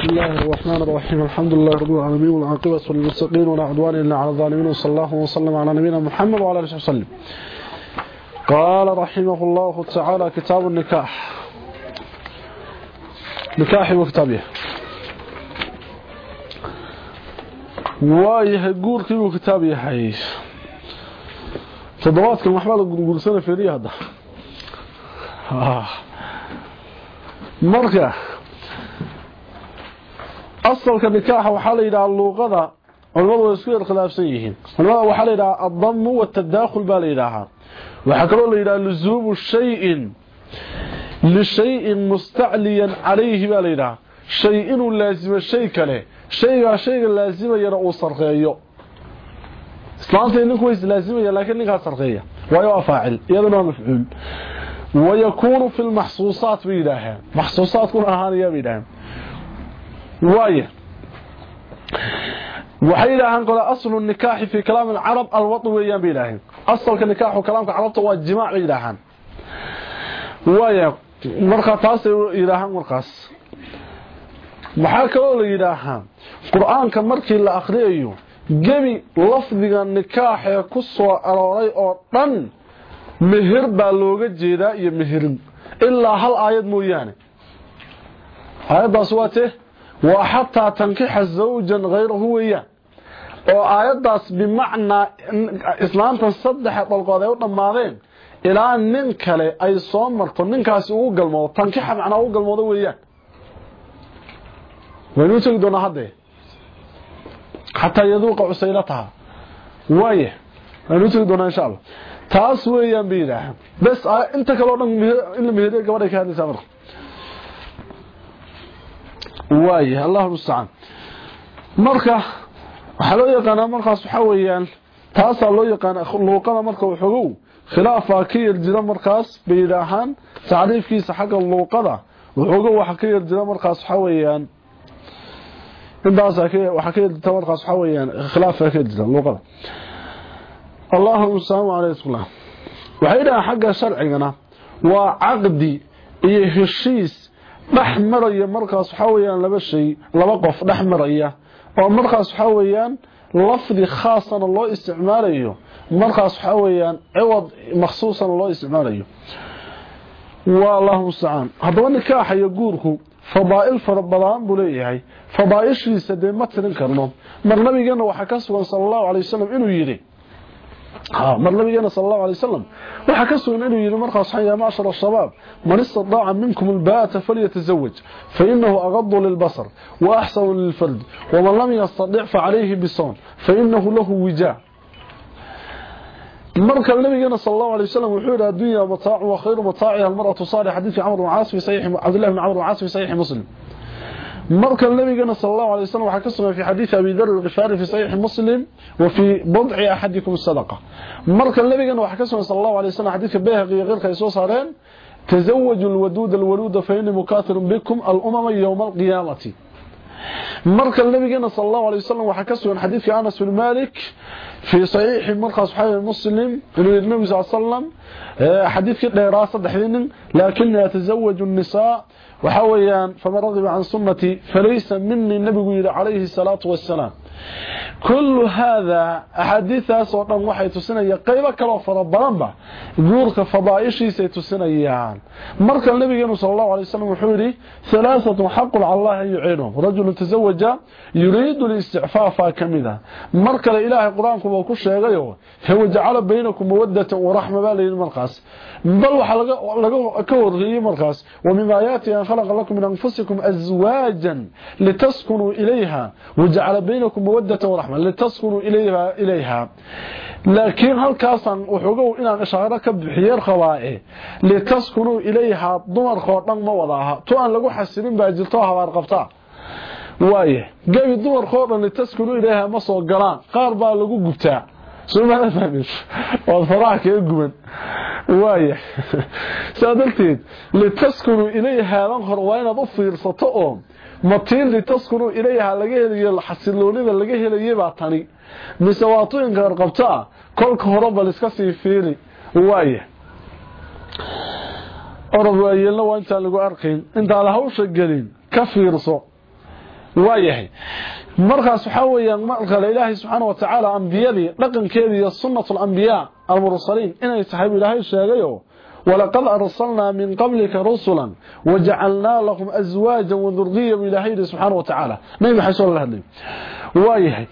بسم الله الرحمن الرحيم. الحمد لله رب العالمين والعاقبة للمتقين ولا عدوان إلا على الظالمين وصلى الله وسلم على نبينا محمد وعلى آله وسلم. قال رحمه الله تعالى كتاب النكاح. نكاح وكتابه waayahay guurkii buu kitaab yahay toddobaadkan waxbaa la gurgursana feriya hadda marka asalka nikaaxa waxaa la yidhaha luuqada culimadu way isku yar khilaafsan yihiin. Culimada waxaa la yidhaha addamu watadaakhul baa la yidhaahaa. Waxaa kaloo la yidhaha luzuumu shayin. Lishayin mustacliyan calayhi baa la yidhaha. Shay inuu laasimo shay kale. Shaygaa shayga laasimayana uu sarqeeyo. Islaanta ninku way islaasimaya laakiin ninkaa sarqeeya. Waayo waa faacil iyadana waa mafcuul. Wayakuunu fi lmaxsuusaat bay yidhaaheen maxsuusaatkuna ahaanaya bay yidhaaheen وايه waxay ilaahan qola aslu nikaahi fi kalaam al-arab al-wadu weeyaan bilaahin asalka nikaahu kalaamka carabta waa jimaac ilaahan waayo marka taas ay ilaahan warqas waxa kale la ilaahan quraanka markii la akhriyo gebi lafdiga nikaaha ku soo arooray oo dhan meher baa looga jeedaa iyo meherin ilaa hal aayad mooyaane. Aayadaas waa tee waa xataa tankixa zawjan hayrahu weeyaan oo aayaddaas bimacnaa islaantan saddexa dhalqood ay u dhammaadeen ilaa nin kale ay soo marto ninkaasi ugu galmoodo tankixa macnaa ugu galmoodo weeyaan waynu tegi doonaa hadde? Xataa yaduuqa cusaylataha waaya waynu tegi doonaa insha allah. Taas weeyaan bay yidhaahaan bes inta kaleo dhan waaya allahu mustacaan marka waxaa loo yaqaanaa markaas waxaa weeyaan taasaa loo yaqaana luuqada marka waxogow khilaafaa ka yar jira markaas bay yidhaahaan tacriifkiisa xagga luuqada waxogow waxa ka yar jira markaas waxaa weeyaan intaas waxa ka jirta markaas waxa weeyaan khilaaf ka jirta luqada Allahu subhanahu wa ta'ala waxay dhaha xagga sharcigana waa aqdi iyo heshiis dhex maraya markaas waxaa weyaan laba shay laba qof dhex maraya. Oo markaas waxa weeyaan lafdi khaasana loo isticmaalayo. Markaas waxaa weeyaan ciwad maksuusana loo isticmaalayo. Waa lahu mustacaan haddaba nikaaxayo guurku fadaa'il fara badan buu leeyahay. Fadaa'ishiisa dee ma tirin karno. Mar nabigeenna waxaa ka sugan sala allahu calay wasalam inuu yidhi ها مر نبينا صلى الله عليه وسلم. وحكسوا إنه يقول مرخص حي يا معشر الشباب من استطاع منكم البات فليتزوج فإنه أغض للبصر وأحسن للفرد ومن لم يستطع فعليه بصوم فإنه له وجاء مر كان النبي صلى الله عليه وسلم وحول الدنيا متاع وخير متاع المرأة صالح حديث عمرو العاص في صحيح عبد الله بن عمرو العاص في صحيح مسلم. مركا النبي صلى الله عليه وسلم وحكسنا في حديث أبي ذر الغفاري في صحيح مسلم وفي بضع أحدكم الصدقة. مركا النبي وحكسنا صلى الله عليه وسلم حديث بها غير خيسوس هارين تزوجوا الودود الولود فإن مكاثر بكم الأمم يوم القيامة. مركا النبي صلى الله عليه وسلم وحكسنا حديث آنس بن مالك في صحيح مركا صحيح مسلم النبي صلى الله عليه وسلم. آه، حديث كتنا راسد حذن لكن يتزوج النساء وحويان فمن رغب عن سنتي فليس مني النبي عليه الصلاة والسلام. كل هذا أحاديث أسوأ وحي تسنية قيبة كلا فربانبا يقولك فضائشي سيتسنيان مرك النبي صلى الله عليه وسلم وحوري ثلاثة حق على الله يعينهم رجل تزوج يريد الاستعفاف كمذا. مرك الإله قرآنكم وكش يغيره هو جعل بينكم مودة ورحمة بالي المرقاس بل وحلقه كورغي مرقاس. ومما ياتي أن خلق لكم من أنفسكم أزواجا لتسكنوا mawadata waraxma litaskunuu ilayha laakiin halkaasan wuxuugow inaan ishaaro ka bixiyeer qabaae litaskunuu ilayhaa dumarkoo dhan ma wadaaha tu aan lagu xasirin baa jirto habaar qabtaa waaye gebi dumarkoo dhan litaskunuu ilayhaa ma soo galaan. Qaar baa lagu gubtaa. Somaala fahmin? Ood faraha guban. Waaya saa darteed litaskunuu ilayhaa dan hor waa inaad u fiirsato oo matiin litaskunu ilaaha laga helayo xasiloonida laga helayo baa tani. Mise waatooyinka qabtaa kolka hore bal iska sii fiiri. Waaye. Orod waayeelna waa intaan lagu arkayn. Intaan la hawsha gelin ka fiirso. Waayahay markaas waxa weeyaan marka ilaahay subxaanahu wa tacaala ambiyadii dhaqankeedii iyo sunnatul anbiyaa almursaliin inay tahay ilaahay sheegayo ولقد أرسلنا من قبلك رسلا وجعلنا لكم أزواجا وذرغية من الله سبحانه وتعالى. ما يحسن الله هذا وايه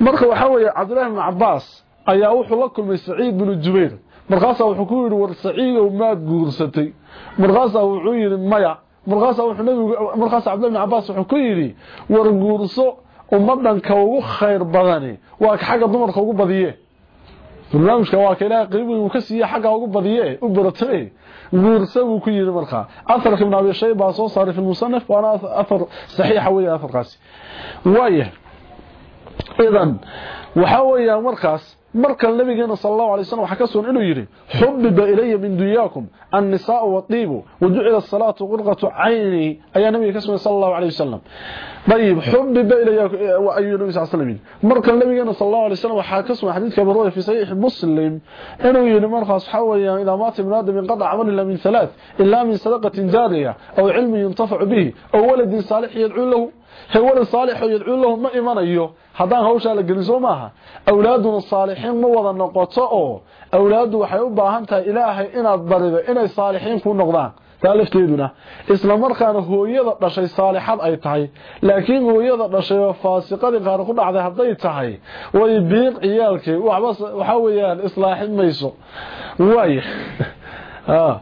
مرقى وحوية عبد الله بن عباس أيهوح لكم من سعيد بن الجبير مرقاسة وحكوين والسعيد وماد قرستي. مرقاسة وعوين ميع مرقاسة مرقاس عبد الله بن عباس وحكويني والقرسو ومدن كوغو خير بغاني وأك حاجة ضمر كوغو بذيه barnaamijka waa ka ilaahay qiimuhu ka siiya xaga ugu badiye u baratay guurso uu ku yiri markaa athar ibn Abi Shayba soo saaray fi musannaf waana athar saxiix weeye athar waaye idan waxa weeyaa markaas marka nabigeena sallallahu alayhi wasallam waxa ka soo inuu yiri hubba ilayya min dunyakum an-nisaa wa tibu wa ju'ila as-salatu qurqatu 'ayni ayaa nabiga ka soo sallallahu alayhi wasallam طيب حبب إلى ايو نبي صلى الله عليه وسلم. مركه النبي صلى الله عليه وسلم وحا كسم حديثه بروي في صحيح مسلم. إنه يقول خاص اصحابي إلى مات من آدم انقطع عمل إلا من ثلاث إلا من صدقة جارية أو علم ينتفع به أو ولد صالح يدعو له. هو ولد صالح يدعو له ما يمنيو هذا هو شال غلسو ماها أولاد الصالحين ما ودا نقطه أو. أولاد وحي وباهنت إلهي ان اد بريده ان صالحين كو نقدان taa lafteeduna isla markaana hooyada dhashay saalixad ay tahay laakiin hooyada dhashay oo faasiqadii qaar ku dhacday hadday tahay way biiq ciyaalkay waxa weyaan islaaxin mayso. Waay ah.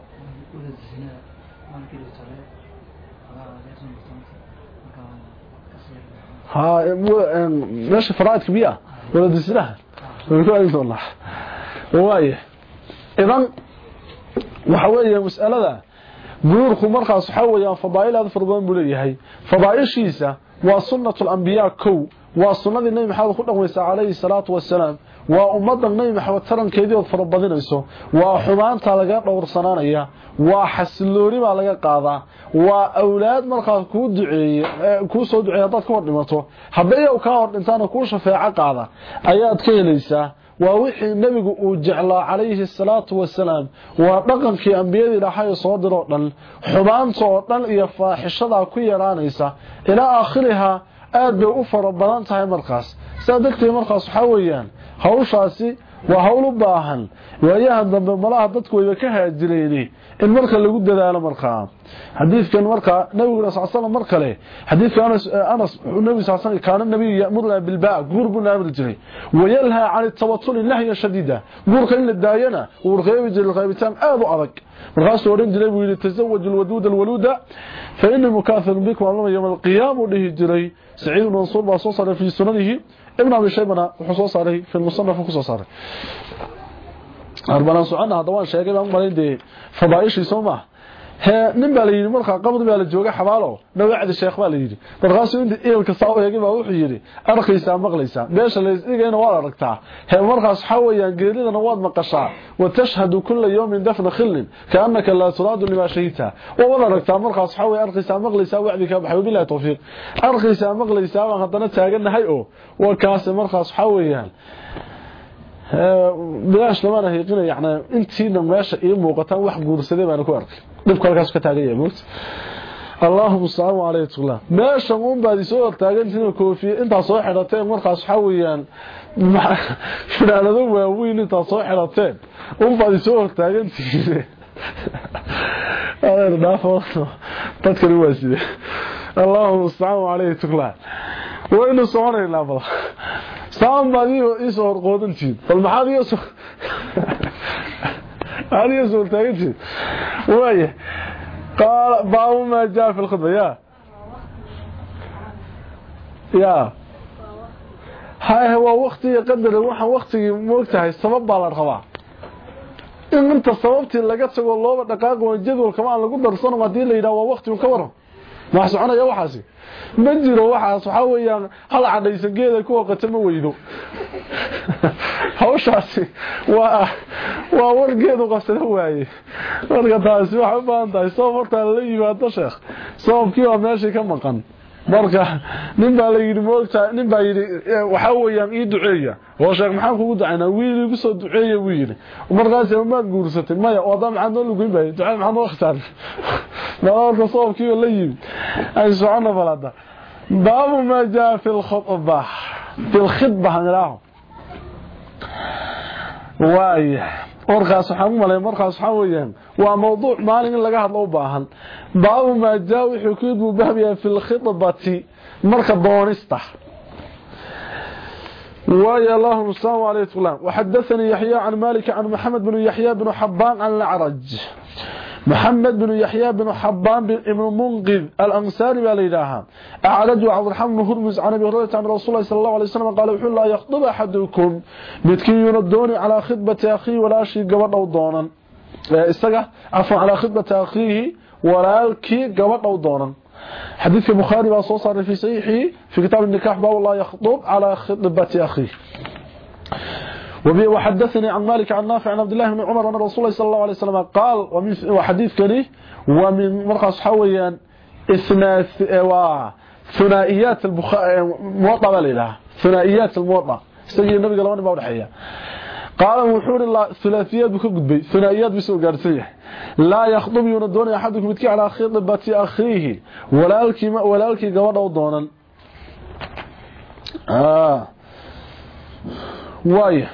meesha faraaidka miya waladisinaha waay idan waxa weeye masalada nuurku markaas waxa weeyaan fadaa'il aad fara badan buu leeyahay. Fadaa'ishiisa waa sunnatul anbiyaa kow. Waa sunnadii nabi maxamed ku dhaqmaysa calayhi salaatu wasalaam waa ummadan nabi maxamed tarankeedii ood fara badinayso. Waa xumaanta laga dhowrsanaanaya. Waa xasilooni baa laga qaadaa. Waa awlaad markaas kuu duceeye kuu soo duceeye haddaad ka hor dhimato. Hadday uu kaa hor dhintaana kuu shafeeco qaada. Ayaad ka helaysaa waa wixii nebigu uu jeclaa calayhi salaatu wasalaam. Waa dhaqankii ambiyadii ilaahay soo diroo dhan xumaanta oo dhan iyo faaxishadaa ku yaraanaysa. Ilaa aakhirihaa aad bay u fara badan tahay markaas. Sidaa darteed markaas waxaa weeyaan hawshaasi waa hawl u baahan. Waayaha dambe malaha dadku wayba ka haajireeni in marka lagu dadaalo markaa xadiidkan markaa nabiguna sal slam mar kale xadiidka anas anas nabi sal slam kaana nabiyu ya'muruna bilbaa guur buu naamri jiray wayalhaa can tabatuli nahya shadiida guurka in la daayana uu reebi jiray qeybitaan aad u adag markaasuu odhan jiray buu yidhi tasawaju lwaduuda alwaluuda fa inii mukaahirun bikum amlama yowma alqiyaama uu dhihi jiray saciid ibn mansuur baa soo saaray fii sunanihi ibn abi shaybana wuxuu soo saaray fi lmusanaf ku soo saaray arbalan socona hadda sheegay baan maray dee fadaa'ishii soo maaha he nin baa la yidhi markaa qabri baa la jooga xabaalo. Dhawacdi sheekh baa la yidhi. Markaasuu inta eelka saa u eegay baa wuxuu yidhi arkaysaa maqlaysaa meesha la isdhigayna waad aragtaa. He markaas waxaa weeyaan geeridana waad maqashaa. Wa tashhadu kulla yawmin dafna khillin kaannaka laa turaadu limaa shahidta. Waad aragtaa markaas waxaa weeye arkaysaa maqlaysaa wacdi kaa baxay wabilahi tawfiiq. Arkaysaa maqlaysaa baan oo. Kaasi markaas waxaa bilaash lamaan hayiqina yan intiina meesha ii muuqataan wax guursaday baan ku arkay. Dhibku halkaas ka taaganya moogta allaahuma salaamu calaytullah meeshan unbaad isoo hortaagantihiin koofiye intaa soo xidhateen markaas waxaa weeyaan waaweyn intaa soo xidhateen unbaad isoo hortaagantihiin dadkani waa side allaahuma mustacaan calaytullah waynu soconaynaa bal. Saan baad iisoo horqoodantiin bal maxaad iisoo maxaad iisoo hortaagantiin waaya qaala baabu maa jaa fi lkhudba ya ya haye waa waktiga qadara waxaan waktigii moogtahay sabab baa la rabaa. In inta sababtii laga tago looba dhaqaaqo jadwalkama aan lagu darsano haddii la yidhaha waa waktigu ka waran ma soconaya waxaasi. Ma jiro waxaas waxaa weeyaan hal cadhaysan geeda ku hoqata ma weydo. Hawshaasi waa waa wargeedu qabsada waaye. Marka taasi waxay u tahay sabab hortaa lala yimaado sheekh sababkii waa meeshii ka maqan marka nin baa la yidhi moogtaa nin baa yidhi eh, weeyaan ii duceeya. Oo sheekh maxaan kugu ducaynaa wiil igu soo duceeya buu yidhi. Markaas maad guursatay. Maya wadaa maxaad noo lugeyn bahay ducada maxaa noo khitaabay malaalka soobkiiba la yimid. Ay socono balada baabu maa jaa fi lkhudba fi lkhidba hanilaaho waaya warkaas waxaan u malay markaas weeyaan waa mowduuc maalin in laga hadlo u baahan. Baabu maa jaa wuxuu ku yidhi bahbiya fi lkhidbati marka doonista السلام عليكم وحدثني يحيى عن مالك عن محمد بن يحيى بن حبان عن العرج محمد بن يحيى بن حبان بن منقذ الأنصاري بالإلهة أعرج عبد الرحمن بن هرمز عن أبي هريرة عن رسول الله صلى الله عليه وسلم قال وحول لا يخطب أحدكم midkii يندوني على خطبة أخيه ولا شيء قبض أو دونا استقع عفوا على خطبة أخيه ولا كي قبض أو دونا حديث البخاري بقى صار في في كتاب النكاح باب الله يخطب على خطبة أخيه. وبي وحدثني عن مالك عن نافع عن عبد الله بن عمر أن رسول الله صلى الله عليه وسلم قال وحديث كني ومن مرقص حويا اثناء ثنائيات موطأ بالإله ثنائيات الموطأ. سيد النبي قال وأنا ما ودحيا قال وحور الله ثلاثيات بك قدبي ثنائيات بسو غارسيه لا يخطب يندون أحدكم متكي على خطبه أخيه. ولالكي ولالكي غبدو دونن آه. وايه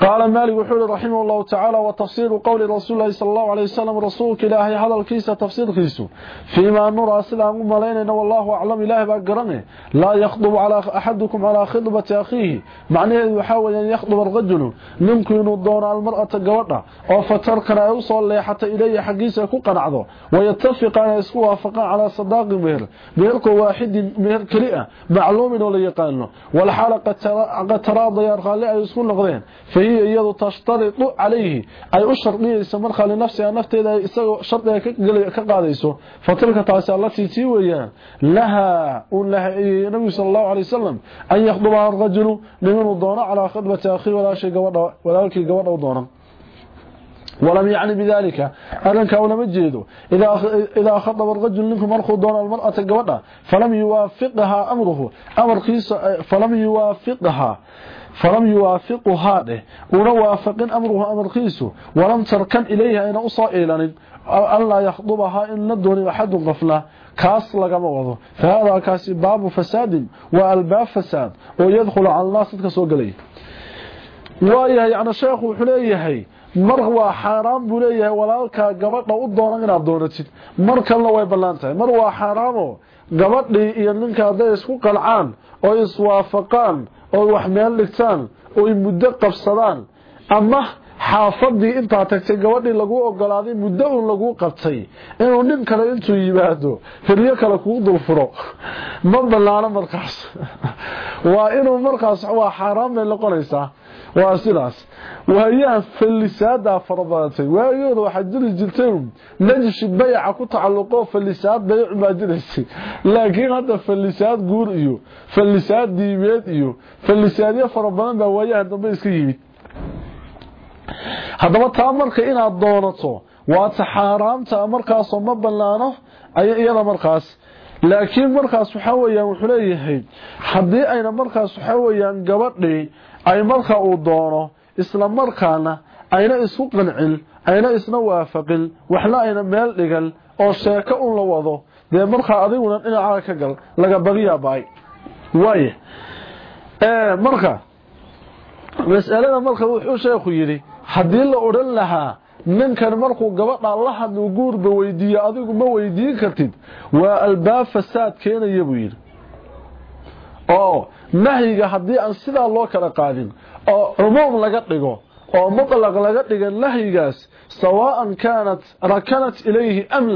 قال مالك وحول رحمه الله تعالى وتفسير قول رسول الله صلى الله عليه وسلم رسولك إلهي هذا الكيس تفسير كيسو. فيما نرى سلام ملينا والله أعلم إلهي بأقرمه لا يخطب على أحدكم على خطبة أخيه. معناه يحاول أن يخطب الرجل. ينضون المرأة قوضة وفتركنا يوصل لي حتى إليه حقيسة كقنعضة. ويتفق أن يسكوا وفقا على صداق مهر. مهرك واحد مهر كريئة. معلوم ولا يقانه والحالة قد تراضي يرغى لأ يسكون لغضين فهي هي يدو تشترط عليه. أي اشرطي ليس مرخا لنفسي نفتي إذا اسو شرطه كقاديسو فتلك تاسه التي تي ويا لها ان لها إيه النبي صلى الله عليه وسلم أن يخدم الرجل لمن دون على خدمه أخي ولا شيء غوضه ولا ولكي غوضه دون ولم يعني بذلك. أذنك أو لم يجيده إذا خطب الرجل لكم أرخوا دون المرأة قوضة فلم يوافقها أمره. أمر فلم يوافقها. falam yuwaafiquhaa dheh. Una waafaqin amruhu amarkiisu walam tarkan ilayha ina u soo iilanin an laa yakhdubahaa in la doonin axadun qofna kaas lagama wado. Fahadaa kaasi baabu fasaadin. Waa albaab fasaad oo yadkhulu cala naas dadka soo gelaya waayahay yani sheekhu wuxuu leeyahay mar waa xaaraan buu leeyahay walaalkaa gabadha u doonan inaad doonatid. Mar kalena way bannaan tahay. Mar waa xaaraamoo gabadhii iyo ninka hadday isku qalcaan oo iswaafaqaan oo wax meel dhigtaan oo muddo qabsadaan. Ama xaafadii intaa tagtay gabadhii lagu ogolaaday muddo uun lagu qabtay inuu nin kale intuu yimaado firyo kale kugu dulfuro. Ma banaano markaas. Waa inuu markaas waa xaaraan bay noqonaysaa waa sidaas. Waayaha fallisaada farabadatay. Waayooda waxaa jiri jirtay najshi bayaca ku tacalluqo fallisaad bayac baa laakiin hadda fallisaad guur iyo fallisaad diimeed iyo fallisaadyo fara badan baa waayaha dambe iska yimid. Haddaba taa marka inaad doonato waa ta xaaraamta markaasoo ma banaano iyada markaas. Laakiin markaas waxaa weyaan wuxuu leeyahay haddii ayna markaas waxaa weyaan gabadhii ay marka uu doono isla markaana ayna isku qancin ayna isna waafaqin waxna ayna meel dhigan oo sheeko un la wado dee markaa adiguna dhinacaa ka gal laga badiyaa baay. Waay. Marka mas'alada marka wuxuu sheekhu yidhi haddii la odhan lahaa ninkan markuu gabadha la hadlu guurba weydiiyo adigu ma weydiin kartid. Waa albaab fasaad keenaya buu yidhi. Oo nahyiga haddii aan sidaa loo kala qaadin oo cumuum laga dhigo oo mutlaq laga dhiga nahyigaas sawaan kaanat rakanat ilayhi am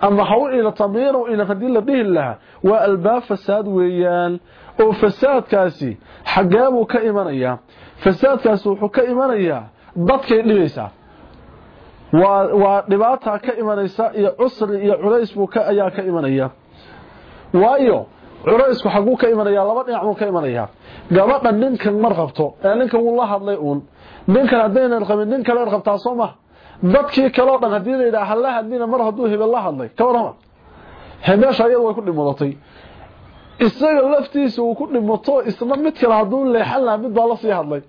ama haw ila tamiir ila haddii la dhihi lahaa waa albaab fasaad weeyaan. Oo fasaadkaasi xagee buu ka imanayaa fasaadkaasi wuxuu ka imanayaa dadkay dhibaysaa waa dhibaata ka imanaysa iyo cusri iyo culays buu ayaa ka imanaya. Waayo culaysku xaguu ka imanaya laba dhinac buu ka imanaya gabadha ninkan mar qabto ee ninkan wuu la hadlay uun ninkan haddaynan qabin nin kale qabtaa soo ma dadkii kaleo dhan haddii la yidhaha hala hadlina mar hadduu hebel la hadlay ka warrama hemeesha iyadu way ku dhimadatay isaga laftiisa uu ku dhimato isna mid kale hadduu leexan lahaa mid baa la sii hadlay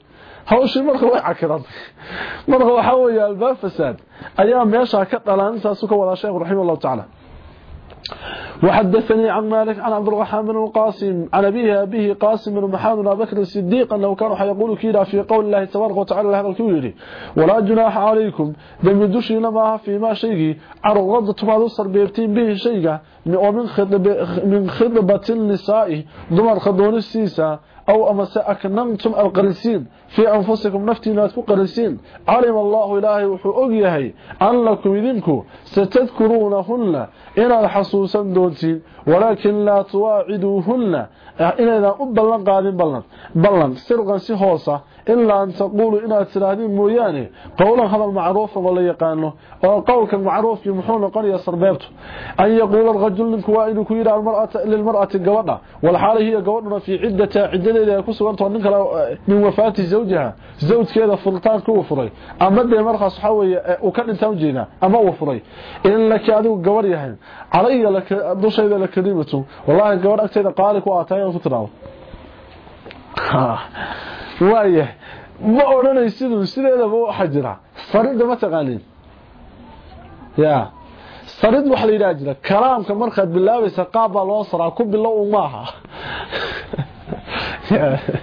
hawshii marka way cakiratay marka waxaa weeye albaab fasaad ayaa meeshaa ka dhalaan intaasu ka wadaa sheekhu raximah allahu tacaala وحدثني عن مالك عن عبد الرحمن بن القاسم عن أبيه أبيه قاسم بن محمد بن بكر الصديق أنه كان يقول كذا في قول الله تبارك وتعالى هذا الكويري ولا جناح عليكم دم يدوشي لما فيما شيء عرضتم على الصر بيبتين به شيء ومن خطب من خطبة النساء دمر خدون السيسة أو أما سأكنمتم القرسين في أنفسكم تكون قرسين علم الله إلهي وحو أغيهي أن لكم إذنكو ستذكرونهن إن الحصوصا دونتين ولكن لا تواعدوهن. إن إذا أبلن قادم بلن بلن. سرقا إلا أن تقولوا إنا تراهدين موياني قولا هذا المعروف ولا يقانه. وقولك المعروف يمحون قرية صربيبته أن يقول الرجل منك وإنه كيرا المرأة للمرأة قوضة. والحالة هي قوضنا في عدة عدة إذا يكسوا أنت وأنك من وفاة زوجها. زوج كذا فرطان كوفري أما دي مرخص حوي وكان انت وجينا أما وفري. إن لك قور يهين علي لك دوش إذا لك كلمة والله قور أكتئذا قالك وآتايا وفتراو waaye ma odhanaysidu sideedaba waxaa jira. Saridda ma taqaanin. Ya. Sarid waxa la yidhaha jira. Kalaamka markaad bilaabaysa qaab baa loo saraa ku bilow maaha.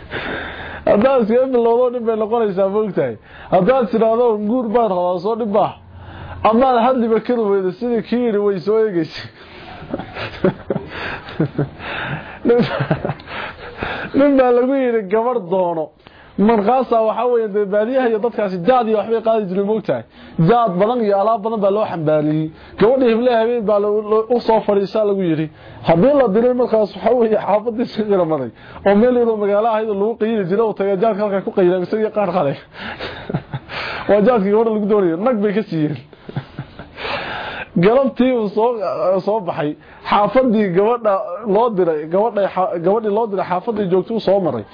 Haddaad iskaga bilowdo dhib bay noqonaysaa moogtahay haddaad tidhaahdo guur rabaa soo dhib baa. Amaad hadliba kari sidii kii yidhi way soo eegeysa nin baa lagu yidhi gabar doono markaasaa waxaa weeye dee baadiyaha iyo dadkaasi jaad iyo waxbay qaadi jireen moogtahay jaad badan iyo alaab badan baa loo xambaaliyey gabadha hible habeen baa u soo fadhiisaa lagu yidhi haddii la diray markaas waxaa weeye xaafadiisa qiramaday oo meel yaroo magaalo ahayd lagu qayili jiray oo taga jaadka halkaa ku qayila isagii qaar qale waa jaadkii gabadha lagu doonayo nag bay ka siiyeen galabtii uu soo soo baxay. Xaafadii gabadha loo diray gabadha gabadhii loo diray xaafadii joogtay soo maray.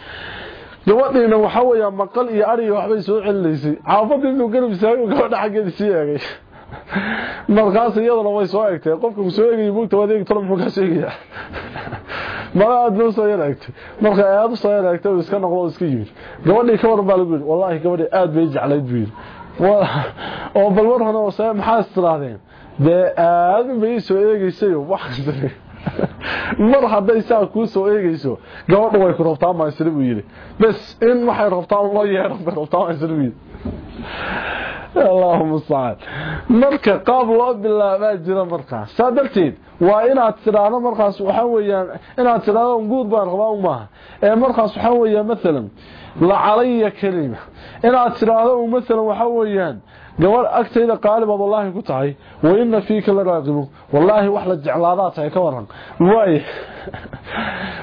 Gabadhiina waxa weeyaa maqal iyo ariga waxbay soo celinaysay xaafadii inuu garab istaagay gabadha xaggeeda sii eegay. Markaas iyadana way soo eegtay. Qofka uu soo eegay buugta waad eegi tolo muxuu ka sheegayaa mala aad loo soo eegtay. Marka aad soo eegtay iska noqdo iska yimid. Gabadhii ka waran baa lagu yidhi wallaahi gabadhii aad bay jeclayd buu oo bal war hore maxaa istiraadeen dee eh, aadin bay soo eegaysayo mar hadday saa kuu soo eegayso gabadhu way ku rabtaa maansila buu yidhi. Bes in waxay rabtaa loo yeedhan bay rabtaa maansila buu yidhi. Marka qaab loo bilaabaa jira markaas saa darteed waa inaad tidhaahdo markaas waxaa weeyaan inaad tidhaahdo guud baan rabaa maaha. Ee markaas waxaa weeyaan maalan lacalaya kalima inaad tidhaahdo maalan waxaa weeyaan gabadh agtayda qaalib aad wallaahi ku tahay wa inna fiika la raaqibu wallaahi wax la jeclaadaa tahay ka waran waay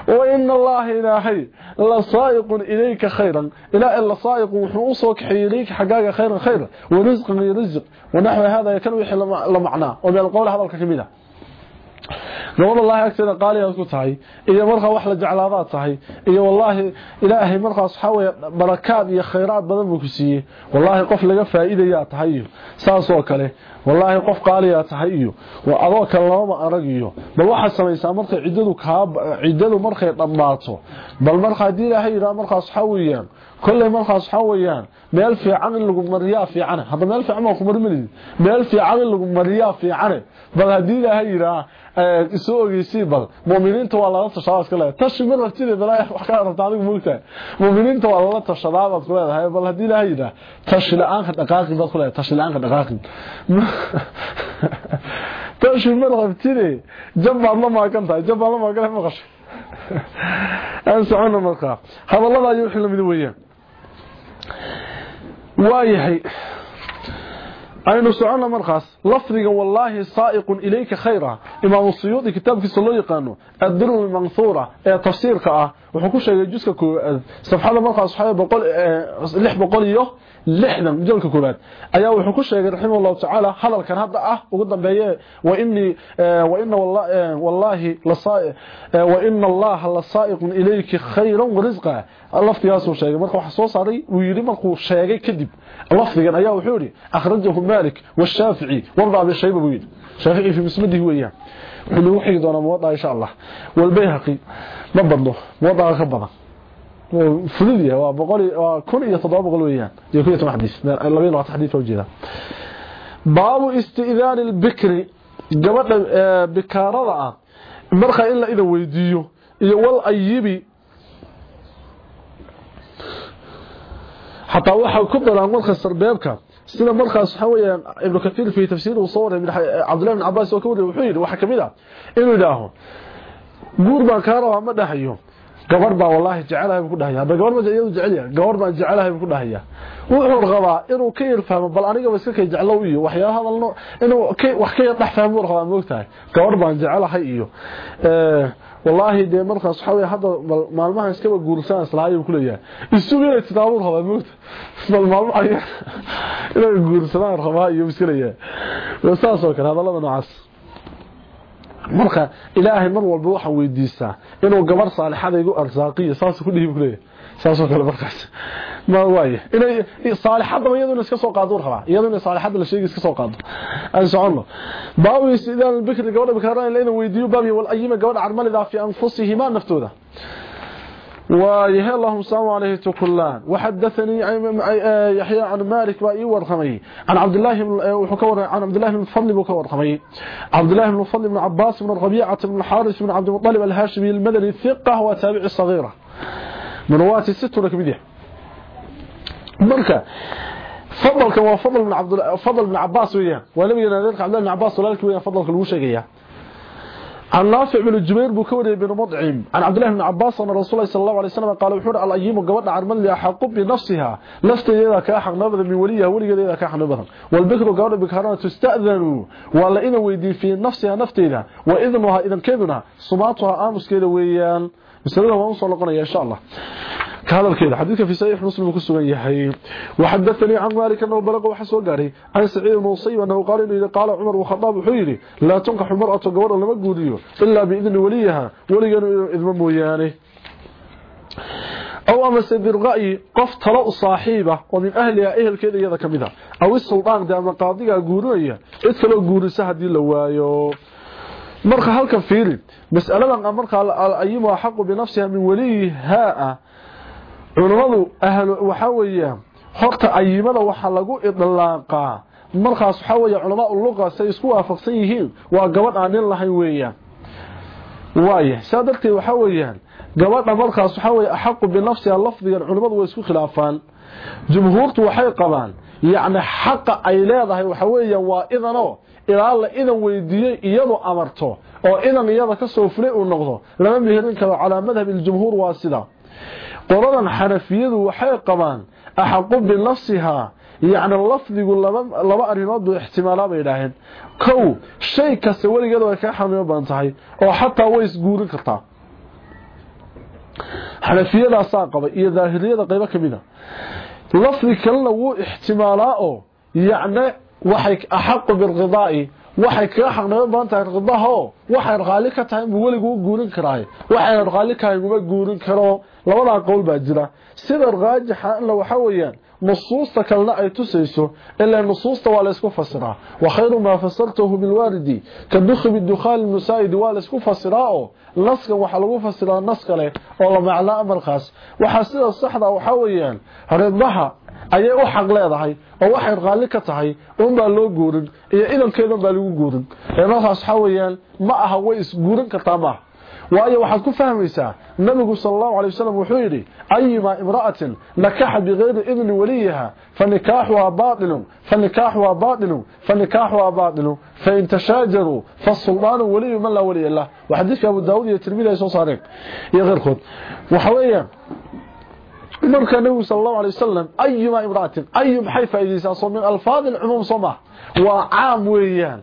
wa inna allaha ilaahay la saa'iqun ilayka khayran ilaa la saa'iqun wuxuu u soo kaxeeyay ilayka xagaaga khayran khayr wa rizqan rizq wa nahwa hada kan wixii la macnaa oo meel qowl hadalka kamida gabadh wallaahi agteeda qaaliyaad ku tahay iyo markaa wax la jeclaadaad tahay iyo wallaahi ilaahay markaas waxaa weeye barakaad iyo khayraad badan buu ku siiyey. Wallaahi qof laga faa'iidayaa tahay iyo saas oo kale wallaahi qof qaaliyaa tahay iyo adoo kale labama arag iyo bal waxaad samaysaa markay ciddadu markay dhammaato bal marka haddii ilaahay yidhaha markaas waxaa kolley markaas waxaa weeyaan meel fiican in lagu mariyaa fiicane hadda meel fiican ku marimanid meel fiican in lagu mariyaa fiicane bal haddii ilaahay yidhaha isoo ogeysii bal muuminiinta waa lala tashadaa iska leedahay. Tashi ma rabtide wax ka rabta adigu moogtahay muuminiinta waa lala tashadaa baad ku leedahay. Bal haddii ilaahay yidhaha tashi la'aanka dhaqaaqin baad ku leedahay. Tashi la'aanka dhaqaaqin tashi ma rabtide jab baad la maagan tahay. Jab baad la maagan maqashay aan socono markaa. Hadallada ayuu wixii weeyaan waayahay aynu socono markaas lafdiga wallaahi saa'iqun ilayka khayra. Imaam suyuudi kitaabkiisa loo yaqaano ad-durr al-manthura ee tafsiirka ah wuxuu ku sheegay juska koowaad safxada markaas waxa boqol 600 iyo 60 jalka koowaad. Ayaa wuxuu ku sheegay raximahullahu ta'ala hadalkan hadda ah ugu dambeeyay wa inni wa inna wallahi la saa'i wa inna allaha la laftigaas uu sheegay marka waxa soo saaray uu yiri markuu sheegay kadib lafdigan ayaa wuxuu yiri akhrajahu malik والشافعي وضع بالشيبه بويد شافعي في مسنده وياه wuxuu wixii doona wada insha Allah walbayhaqi ma badno wada ka badan waa boqol waa kun iyo toddoba boqol weeyaan iyo kun iyo toban xadiis labada xadiis oo jeeda baabu istidaan al-bikri gabadha bikaarada ah marka in la ida weydiiyo iyo wal ayibi حتى Abdullah ibn Abbas oo ka waray wuxuu yiri waxa kamid ah inuu yiraahdo guur baan ka rabaa ma dhahayo gabar baa wallahi jecelahay ku dhahaya hada gabar ma iyadu jecel yahay gabar baan jecelahay ku dhahaya wuxuu rabaa inuu ka yar fahmo bal aniga ba iska kay jeclow iyo waxyaalaha hadalno inuu wax ka yar dhaxfahmo rabaa moogtahay gabar baan jecelahay iyo ee iskaba guursan islaayo ku leeyahay isugu inay tidaabur rabaa moogta bal maalmo ay inay guursadaan rabaa iyo iska leeyahay wasaas oo kale hadalada noocaas marka ilaahay mar walba waxa weydiisaa inuu gabar saalixada igu arsaaqiyo saas ku dhiib kuleeyahay saas oo kale markaas ma waaye inay saalixada iyaduna iska soo qaado rabaa iyaduna saalixada la sheegay iska soo qaado aan socono baawi sidaan bikri gabadha bikaaraan in weydiiyo baabi wal ayima gabadha armalida fi anfusihima naftooda ويهي اللهم صل عليه تكلان وحدثني يحيى عن مالك وإي ورخمي عن عبد الله وحكور عن عبد الله بن الفضل وكور خمي عبد الله بن الفضل بن عباس بن الربيعة بن الحارث بن عبد المطلب الهاشمي المدني الثقة وتابع الصغيرة من رواتي الست ولكبديه مركة. فضلك هو فضل بن عبد فضل بن عباس وياه. ولم ينادلك عبد الله بن عباس ولكن وياه فضلك الوشيقيه عن نافع بن الجبير بكوري بن مطعم. عن عبد الله بن عباس أن رسول الله صلى الله عليه وسلم قال وحور الأيام قبضنا عرمان لي أحق بنفسها. لفت إذا كاحق نبذا من وليها ولي إذا كاحق نبذا والبكر قبضنا بكارنا تستأذنوا ولا إذا ويدي في نفسها نفتها وإذنها إذا كذنها صماتها آمس كذا ويان؟ مسألة ما نصر لقنا إن شاء الله هذا الكيد حديث في صحيح مسلم كسوغن يحيى وحدثني عن مالك انه بلغ وحسو غاري عن سعيد بن مصيب انه قال انه قال عمر وخطاب وحيري لا تنكح المرأة غبر لما غوديو الا باذن وليها وليغن اذن مويانه أو أمس بالرأي قف طلق صاحبة ومن أهلها أهل كذا يذا كمذا أو السلطان دام قاضيها قورية إذكالو قوريسة هدي لوايو marka halkan fiiri mas'aladan marka xaq binafsiha min waliha culimadu ahlu waxa weeyaan horta ayimada waxa lagu idlaaqaa markaas waxa weeye culimada luqa say isku waafaqsan yihiin waa gabadh aan nin lahayn weeyaan. Waaye sadartii waxa weeyaan gabadha markaas waxa weeye xaq binafsiha lafdigan culimadu way isku khilaafaan. Jumhuurtu waxay qabaan yacni xaqa ay leedahay waxa weeyaan waa idano ilaa la idan weydiiyey iyadu amarto oo idan iyada ka soo fulay uu noqdo. Lama mihirin karo calaa madhab iljumhuur waa sida. Qoladan xanafiyadu waxay qabaan axaqu binafsihaa yacni lafdigu laba arrimood buu ixtimaalaa bay idhaaheen kow shay kasta weligeeda way kaa xanuuno badan tahay oo xataa way isguurin kartaa. Xanafiyadaasaa qaba iyo daahiriyada qaybo ka mida lafdi kalena wuu ixtimaalaa oo yacni waxay axaqu bilqidaa'i waxay kaga xaqnimo badan tahay ridaho waxay raqaali ka tahay inuu weligu guurin karaay waxay raqaali kahay uma guurin karo. Labadaa qowl baa jira. Sida raajixa in la waxa weeyaan nusuusta kalena ay tusayso ilaa nusuusta waa la isku fasiraa wa khayru maa fasartahu bilwaalidi ka dukhi bidukhaal musaa'idi waa la isku fasiraa oo naskan waxaa lagu fasiraa nas kale oo la macnaa markaas waxaa sida saxda waxa weeyaan ridaha ayay u xaq leedahay oo waxay qaali ka tahay un baa loo guurin iyo idankeedan baa lagu guurin. Ee markaas waxa weeyaan ma aha way isguurin kartaa maaha waayo waxaad ku fahmaysaa nabigu sallallahu alayhi wasallam wuxuu yiri ayma imra'atin nakaha bighayri idni waliha fanikaahuha baatilun fanikaahuha baatilun fanikaahuha baatilun fa in tashajaru fasultan wali man la wali Allah wa hadithka Abu Daawud iyo Tirmidhi ay soo saareen iyo qeyrkood waxa weeyaan marka nabigu sallallahu alayhi wasallam ayma imra'atin ayyum hay faa'idaysa soo min alfaad al-umum sama wa aam weeyaan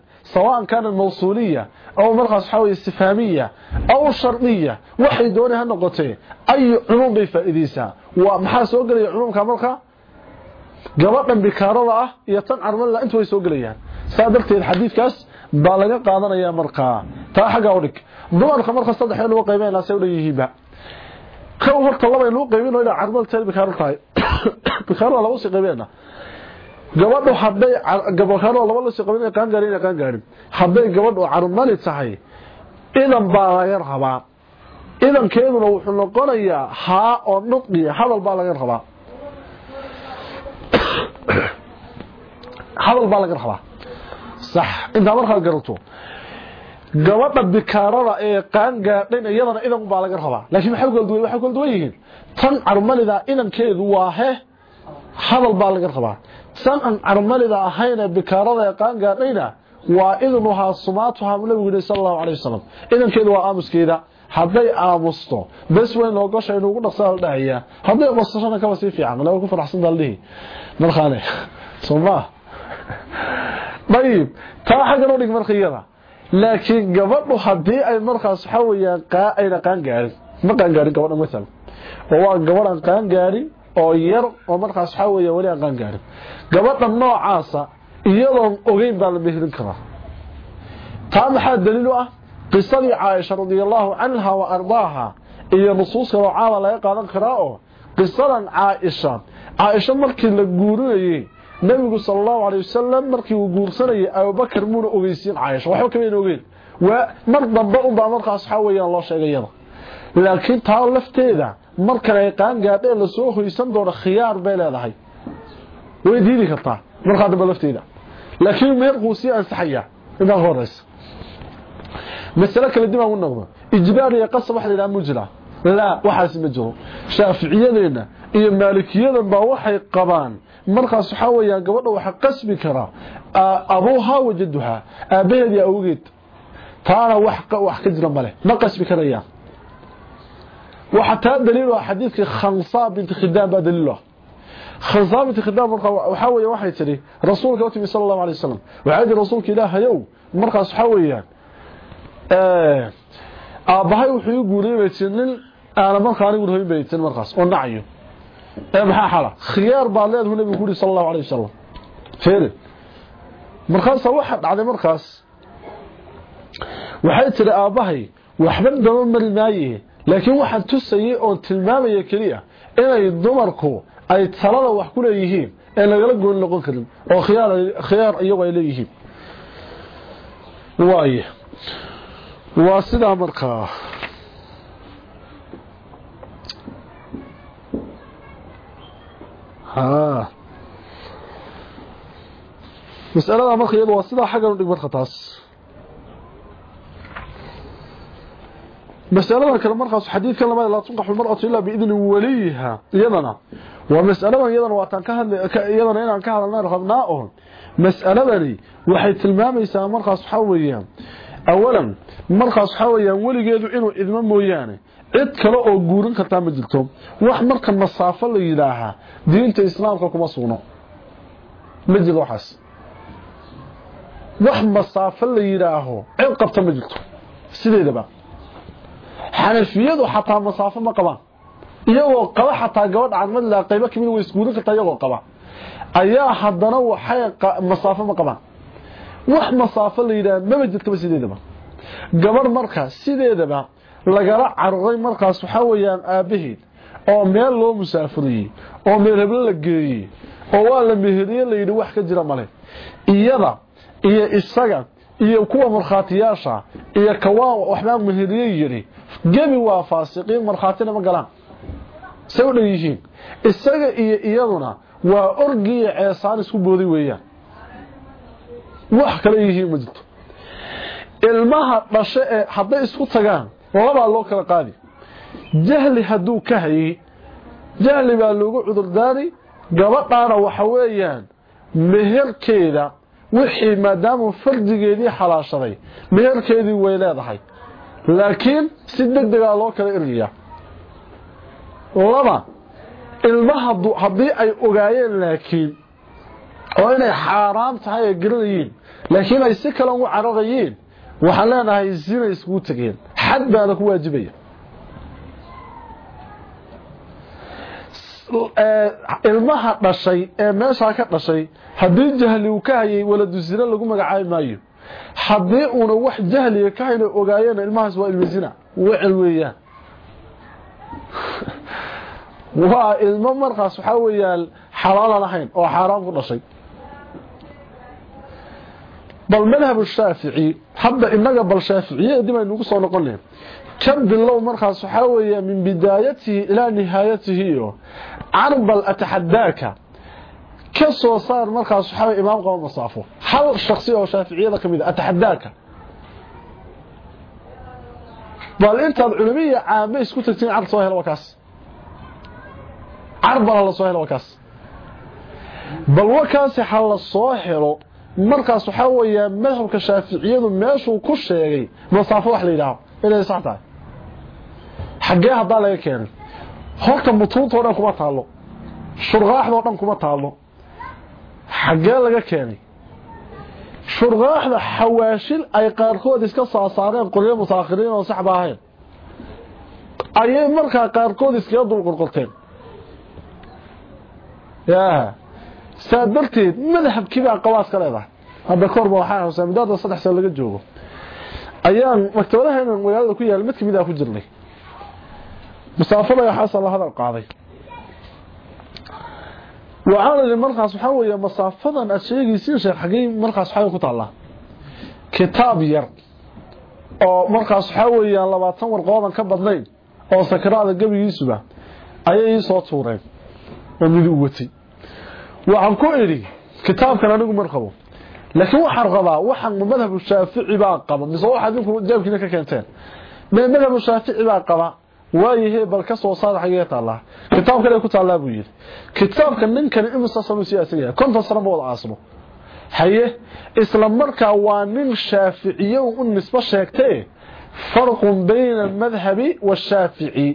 او markaas waxa istifaamiya aw shardiya waxay doonaha noqotay ay cumuum bay faa'iideysa waa maxaa soo galaya cumuumka marka? Gabadhan bikaarada ah iyo tan carmada inta way soo galayaan saadarteed xadiidkaas baa laga qaadanaya markaa taa xagga u dhig. Dumarka marka saddexda loo qaybeynaa say u dhayihiinba kow horta laba inuu qaybin oo ina carmada tahay. Bikaaro gabadhu haday gabadhano laba la soo qabin qaan gaarin qaan gaarin haday gabadhu carmali tahay idan baa laga rabaa. Idan keeduna wuxuu noqonayaa ha oo nudqi hadal baa laga rabaa. Hadal baa laga rabaa. Sax intaa markaa garato gabadha bikaarada ee qaangaadhayn iyadana idan baa laga rabaa. Laakiin maxay kala duwan waxay kala duwan yihiin? Tan carmalida inankeedu waa he hadal baa laga rabaa tan aan carmalida ahayn ee bikaarada ee qaangaadhayna waa idanuhaa sumaatuhaa nabigu yidhi sal allahu calay wasalam idankeedu waa aamuskeeda hadday aamusto bes weyn loo gasha inuu ugu dhaqsaa la dhahayaa hadday qosashana kaba sii fiican laba ku faraxsan baa la dhihi markaane soo maa dayib taa xaggan u dhig marka iyada laakiin gabadhu haddii ay markaas waxa weeyaan ayna qaangaarin ma qaangaarin gabadha maala oo waa gabadhan qaangaarin oo yar oo markaas waxa weeya weli aan qaangaarin gabadha noocaasa iyadoon ogeyn baa la meherin karaa. Taa maxaa daliil u ah? Qisadii caaisha radiallahu canha wa ardaaha iyo nusuus kaloo caama laga qaadan karaa oo qisadan caaisha. Caaisha markii la guurinayey nabigu sal allahu alay wasalam markii uu guursanayay abubakar muuna ogeysiin caaisha. Waxba kamayna ogeen mar dambe unbaa markaas waxaa weyaan loo sheegay iyada laakiin taa lafteeda markan ay qaangaadheen la soo hoysan doono khiyaar bay leedahay way diidi kartaa markaa dambe lafteeda laakiin meerkuu sii ansaxaya intaa ka horeysa masale kale dib aan u noqdo ijbaar iyo qasab wax la yidhaha mujra laa waxaasi ma jiro shaaficiyadeenna iyo maalikiyadan baa waxay qabaan markaas waxaa weeyaan gabadha waxa qasbi kara abuuhaa wajaduhaa aabaheed iyo awgeed taana wax wax ka jira male ma qasbi karayaan waxa taa daliil ah xadiidkii khansa bint khidam baa daliil ah خصامت خدام وحاوية واحد تري رسول قوتي صلى الله عليه وسلم. وعادي رسولك إله يو مرقص حاوية يعني. آه، أبهاي وحيو قولي بيتنين أنا من خارج رهي بيتن مرقص ونعيو. إيه، أبها حالة خيار باليد هو نبي صلى الله عليه وسلم. فيري. مرقص واحد عادي مرقص وحاية تري أبهاي. وحبن دون مرمائيه لكن واحد تسيئ وتلمامي كريه إنه يدمركو ay talada wax ku leeyihiin ee lagala gooni noqon karin oo khiyaar iyagu ay leeyihiin. Waay waa sidaa markaa masalada marka iyada waa sidaa xaggan udhig marka taas. مسألة كان مرخة حديث لما لا تنقح المرأة إلا بإذن وليها. يدنا. ومسألة يدنا واتان يدنا إنا كهل النار خبناؤهم مسألة لي وحي تلمام يسا مرخة صحويا أولا مرخة صحويا ولي يدو إنو إذن موياني. cid kale oo guurin kartaa ma jirto wax marka masaafo la yidhaahaa diinta islaamka kuma sugno ma jiro waxaas wax masaafo la yidhaaho cid qabta ma jirto sideedaba xanafiyadu xataa masaafo ma qabaan. Iyagoo qaba xataa gabadha cadmadla qaybo ka mid way isguurin kartaa iyagoo qaba. Ayaa haddana waxay masaafo ma qabaan. Wax masaafo la maba jirtaba sideedaba. Gabadh marka sideedaba lagala cararay markaas waxaa weeyaan aabaheed oo meel loo musaafuriyey oo meel heblo la geeyey oo waa la meheriye layidhi wax ka jira male iyada iyo isaga iyo kuwa markhaatiyaasha iyo kawaa waxbaa meheriye yidhi gebi waa faasiqiin markhaatina ma galaan. Say u dhan yihiin. Isaga iyo iyaduna waa orgi iyo ceesaan isku booday weeyaan. Wax kale yihiin ma jirto. Ilmaha dhashe ee hadday isku tagaan labaa loo kala qaadi. Jahli hadduu ka hayay jahli baa loogu cudurdaari. Gabadhaana waxa weeyaan meherkeeda wixii maadaamuu fardigeedii xalaashaday meherkeedii way leedahay laakiin si deg degaa loo kala ergaya laba ilmaha haddii ay ogaayeen laakiin oo inay xaaraam tahay ay garanayeen laakiin ay si kale ugu cararayeen waxaan leenahay zina iskugu tegeen. Xad baana ku waajibaya. Ilmaha dhashay ee meeshaa ka dhashay haddii jahli uu ka hayay waladu zina lagu magacaabi maayo haddii uuna wax jahliga ka hayna ogaayeen ilmahaas waa ilmo zina wecel weeyaan waa ilmo markaas waxaa weeyaan xalaalan ahayn oo xaaraan ku dhashay bal madhab shaafici hadda inaga bal shaaficiyada dib aynu ugu soo noqonay ka bilow markaas waxaa weeya min bidaayatihi ilaa nihaayatihi iyo carbal ataxadaaka ka soo saar markaas waxaa imaam qaba masaafo hal shakhsi oo shaaficiyada ka mid ah ataxadaaka bal intaad culimiya caame isku tagtiin cad soo helo wakaas carbala la soo helo wakaas bal wakaasi ha la soo helo markaas waxaa weeyaa madhabka shaaficiyadu meeshuu ku sheegay masaafo wax la yidhaaho inay sax tahay. Xaggee haddaa laga keenay. Horta mutuuntao dhan kuma taallo. Shurqaaxdoo dhan kuma taallo. Xaggee laga keenay shurqaaxda xawaashil ay qaarkood iska saasaareen qolyo mutaakhiriin oo saxba ahayn. Ayay markaa qaarkood iskaga dul qorqorteen yaa saa darteed madhabkii baa qabaas ka leedahay. Hadda koorba waxaa xusaa midaada saddex sano laga joogo. Ayaan maktabadaha inaan magaalada ku yaal mid ka mid ah ku jirnay. Masaafada xasan la hadal qaaday waxaan idin markaas waxaa weeye masaafadan aad sheegaysiin sheekh xagee markaas waxaa ku taallaa. Kitaab yar oo markaas waxaa weeyaan labaatan warqoodan ka badnayn oo sakaraada gebigiisuba ayay ii soo tuureen oo mid u watay. Waxaan ku idhi kitaabkan anigu mar qabo laakiin waxaan rabaa waxaan madhabu shaafici baa qaba mise waxaad idinku jaabkiina ka keenteen madhabu shaafici baa qaba waayahe bal ka soo saar xagee taala kitaabkan ay ku taala buu yiri kitaabkan ninkan imisa sano siyaasiga konton sano wada aasmo haye isla markaa waa nin shaaficiye u nisba sheegtay فرق بين المذهب والشافعي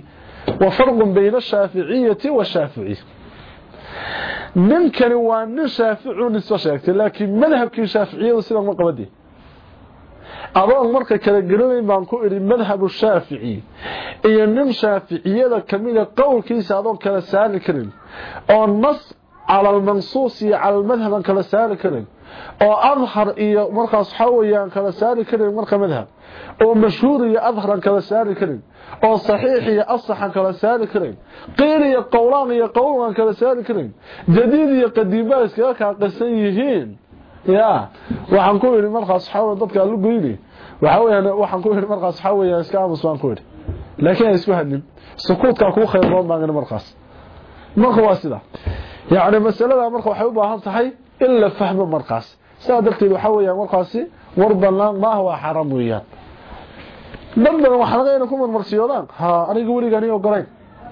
وفرق بين الشافعية والشافعي ninkani waa nin shaafici u nisba sheegtay laakiin madhabkii shaaficiyada sida ma qabadi adoon marka kala garanayn baan ku idhi madhabu shaafici iyo nin shaaficiyada kamida qowlkiisa adoon kala saari karin oo nas cala almansuus iyo cala almadhab aan kala saari karin oo adhar iyo markaas waxaa weyaan kala saari karin marka madhab oo mashhuur iyo adhar aan kala saari karin oo saxiix iyo asax aan kala saari karin qiil iyo qowlaan iyo qowl aan kala saari karin jadiid iyo qadiim baa iskaga kaa qasan yihiin ya waxaan ku yidhi markaas wey dadka lu goyni. Waxa weeyaan waxaan ku yidhi markaas waxaa weeyaan iska aamus baan ku yidhi. Laakiin isku hadlin sukuudkaa kuu khayr badan baan markaas. Marka waa sida. Yacni masalada marka waxay u baahan tahay in la fahmo markaas. Sidaa darteed waxaa weeyaan markaasi war banaan maaha waa xaram weeyaan. Dad badan waxaa laga inay ku marmarsiyoodaan. Ha aniga weliga ani ogolayn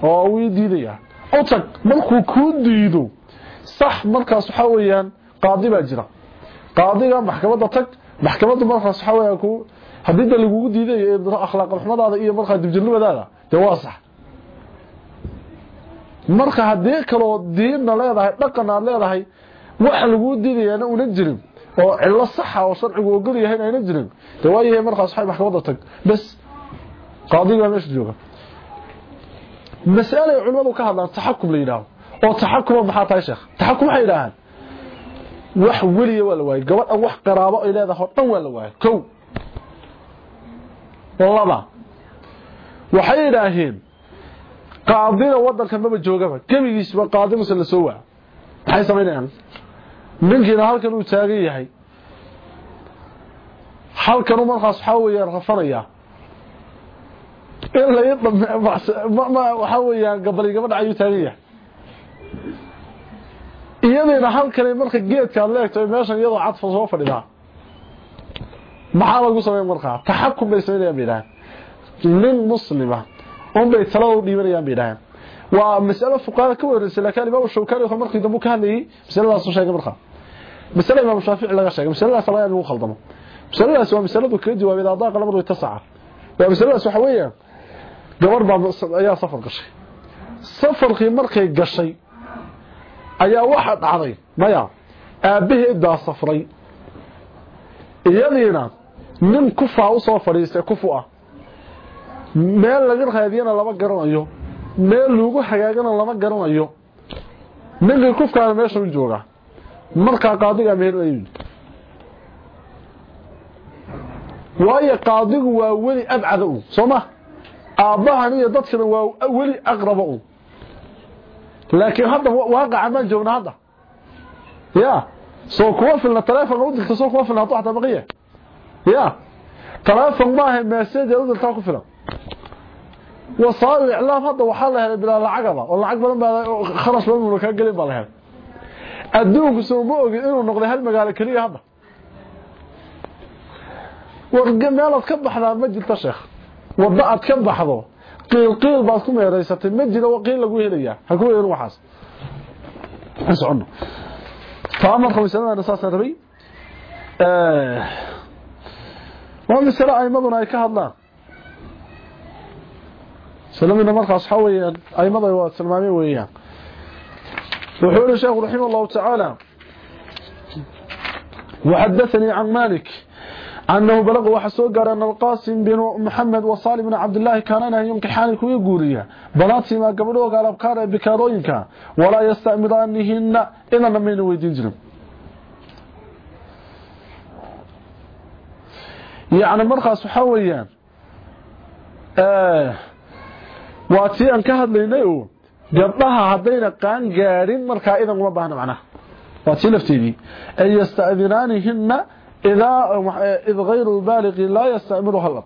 oo wii diidaya. U tag markuu kuu diido sax markaas waxaa weeyaan qaadi baa jira qaadiga maxkamadda tag maxkamaddu markaas waxaa weeyaan ku haddii da lagugu diidayo akhlaaq xumadaada iyo markaa dibjirnimadaada dee waa sax marka haddii kaloo diinna leedahay dhaqan aad leedahay waxa laguu diidayaana una jirin oo cillo saxa oo sharcigu ogol yahay ayna jirin dee waayahay markaas waxay maxkamadda tag bas qaadiga meesha jooga mas'ale ay culimadu ka hadlaan taxakum la yidhaaho oo taxakuma maxaa tahay sheekh taxakum waxay yidhaahaan wax weliya waa la waayay. Gabadhan wax qaraabo ay leedahay oo dhan waa la waayay. Kow. Laba. Waxay yidhaaheen qaadina wadankan maba joogaba. Gebigiisba qaadi muse la soo waa maxay samaynayaan ninkiina halkan uu taagan yahay. Halkanu markaas waxaa weeyaan rafanaya in la waxaa weeyaan gabali gabadha ayuu taagan yahay iyadiina halkani marka geedkaad leegto meeshan iyadoo cadfa soo fadhidaa maxaa lagu sameyn markaa taxakum bay samaynayaan bay yidhahaan nin muslima unbay talada u dhiibanayaan bay yidhahaan waa mas'alo fuqaada ka wareysay laakiin imaam shawkani wuxuu markii dambe ka hadlayay masaladaas sheegay markaa mas'ala imaam shaafici laga sheegay masaladaas laga inuu khaldamo masaladaas waa masaladu ka jawaabay daaqa lamadu tasaca waa masaladaas waxa weeyaan gabar baa ayaa safar gashay safarkii markay gashay ayaa waxa dhacday maya aabaheed baa safray. Iyadiina nin kufaa u soo fadhiistay kufu ah meel laga raadiyana lama garanayo meel lagu hagaagana lama garanayo. Ninkii kufkaana meesha u jooga markaa qaadigaa meel ayuu waayo qaadigu waa weli abcada u soo ma? Aabbahan iyo dadkana waa weli aqraba u xataa maqiya ya taleefon maaha message u dirtaa ku filan wasaal iclaam hadda waxaa la helay bilaa lacagaba oo lacag badan baa kharash badan uuna kaa gelin baa la helay adduunku soo ma ogin inuu noqday hal magaalo keliya hadda warga meelaad ka baxdaa ma jirto sheekh wadda aad ka baxdo qiil qiil baad ku meeraysatay ma jiro qiil lagu helayaa ha ku yeerin waxaas socono faamarka masalada saasan rabay waa masale aimaduna ay ka hadlaan سلمنا مرخص حويا أي مضى وسلمامي وياه وحول الشيخ رحمه الله تعالى وحدثني عن مالك أنه بلغ وحسوق أن القاسم بن محمد وصالح بن عبد الله كاننا ينكحان كوي قوريا بناتي ما قبلوا قال أبكار بكاروينك. ولا يستعمرانهن إذا نمين ويدين جرم يعني مرخص حويا آه. waa tii aan ka hadlaynay oo gabdhaha haddayna qaan gaarin markaa idan uma baahna macnaha waa tii id hayru baaliqi laa yasta'miru halla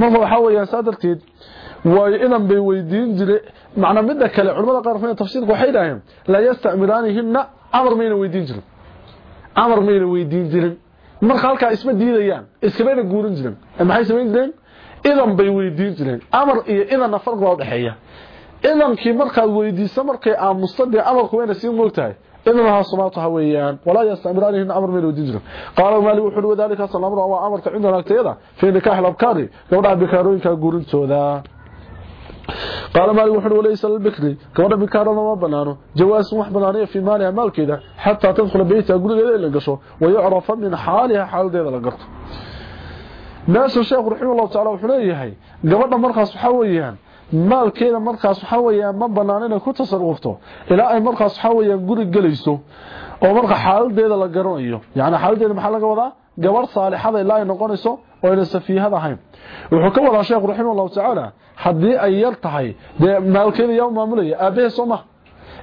marka waxaa weeyaan saa darteed waayo idan bay weydiin jire macnaa midda kale culamada qaar ka mid tafsiirka waxay idhaaheen laa yasta'miraanihinna amar mayna weydiin jirin amar mayna weydiin jirin marka halkaa isma diidayaan iskamayna guurin jirin maxay samayn jireen idan bay weydiin jireen amar iyo idanna farq baa udhexeeya idankii markaad weydiiso markay aamusta dee amarku idanaha sumaataha weeyaan walaa yastamiraanihina amar mayna weydiin jiren qaala maali wuxuu uhi wadaalika salamru waa amarka cindana agteeda fii nikaax alabkaari gabdhaha bikaarooyinka guurintooda qaala maali wuxuu uhi walaysa lilbikri gabadha bikaarada ma banaano jawaasin wax banaanaya fii maaliha maalkeeda xataa tadkhula beytaha gurigeeda in la gasho wayucrafa min xaaliha xaaladeeda la garto meesha sheekhu raximahullahu tacaala wuxuu leeyahay gabadha markaas waxaa weeyaan maalkeeda markaas waxaa weeyaan ma bannaan inay ku tasarufto ilaa ay markaas waxaa weeyaan guri gelayso oo marka xaaladeeda la garanayo. Yacni xaaladeeda maxaa laga wadaa? Gabarh saalixada ilaa ay noqonayso oo ayna safiihad ahayn. Wuxuu ka wadaa sheekhu raximahullahu tacaala haddii ay yar tahay dee maalkeeda yaa maamulaya? Aabbahe soo maha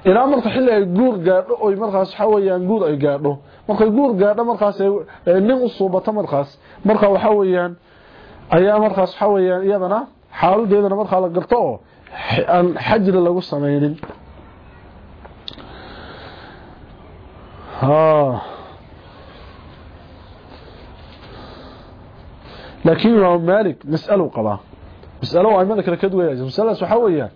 ilaa marka xilli ay guur gaadho oy markaas waxaa weeyaan guur ay gaadho. Markay guur gaadho markaas nin u suubato markaas. Marka waxaa weeyaan ayaa markaas waxaa weeyaan iyadana xaaladeedana markaa la garto oo aan xajri lagu samaynin. Laakiin imaam maalik mas'alo qabaa mas'alo waa imada kale ka duwayaysa masaladaas waxaa weeyaan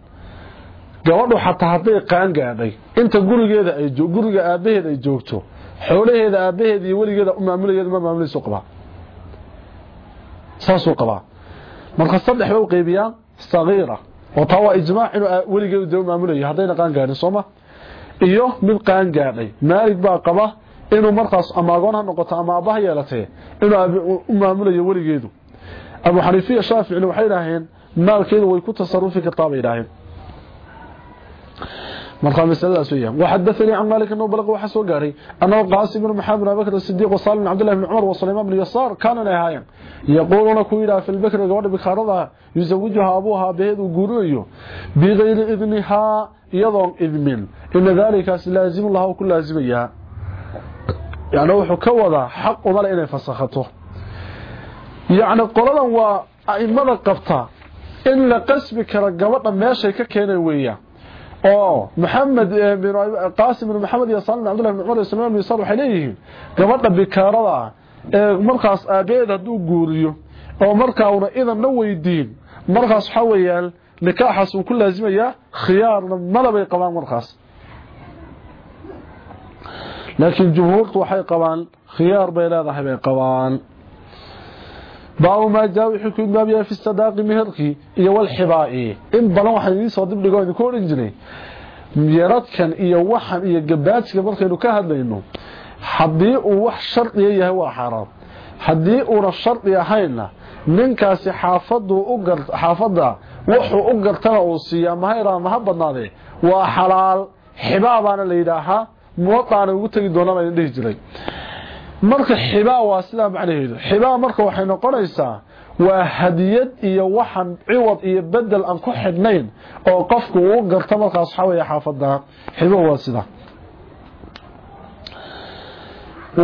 gabadhu xataa hadday qaan gaadhay inta gurigeeda ay guriga aabaheeda ay joogto xoolaheeda aabaheeda iyo weligeeda maamulayeeda ma maamulayso qabaa saasuu qabaa marka saddex bay u qaybiyaan sagiira. Oo taa waa ijmaac inuu weligeedu dee u maamulayo haddayna qaan gaadhin sooma iyo mid qaan gaadhay maalig baa qaba inuu markaas ama agoon ha noqoto ama aabbaha yeelatee inuu u maamulayo weligeedu. Abu xaniifiya shaaficina waxay idhaaheen maalkeedu way ku tasarufi kartaa bay idhaaheen marka masaladaas weeyaan waxadathani an malik annahu balaq waxa soo gaaray annahu qaasim ibn muhammad ibn bakr as-siddiq wa salim abdullah ibn umar wa sulaiman ibn yasar kana ahaayeen. Yaquluna ku ila fil bakr gabadha bikharada yuzawijuha abuha beedu guuriyo bighayri idniha yadon idmin. In dhalika lazim allah ku laazimaya. Yani wuxuu ka wada xaq uma inay fasakhato yani qoladan waa aimada qabta in la qasbi karo gabadha meeshay ka keenay weeyaan آه. محمد آه، قاسم بن محمد يصل عبد الله بن عمر السلام يصل عليه قبطه بكارده آه، مرخص اجد ادو غوريو أو مركه ورا اذا نو ويدين مرخص حويال نكاح حس وكل لازم يا خيار ملبي قوام مرخص لكن جمهور طوحي قوان خيار بيلاده بين قوان baabu maa jaa wixii ku idmaamaya fi sadaaqi meherkii iyo walxibaa'i in badan waxaan idiin soo dibdhigo idinku odhan jiray. Yaradkan iyo waxan iyo gabaadsiga markaynu ka hadlayno haddii uu wax shardiya yahay waa xaaraam haddii uuna shardi ahaynna ninkaasi xaafadda wuxuu u gartana uu siiyaa mahayraa maha badnaadee? Waa xalaal. Xibaabaana la yidhaahaa. Muwadaana ugu tegi doonaa baan dhihi jiray marka xibaa waa sidaa macnaheedu. Xibaa marka waxay noqonaysaa waa hadiyad iyo waxan ciwad iyo bedel aan ku xidhnayn oo qofku uu garto markaas waxaa weeye xaafada xibo waa sida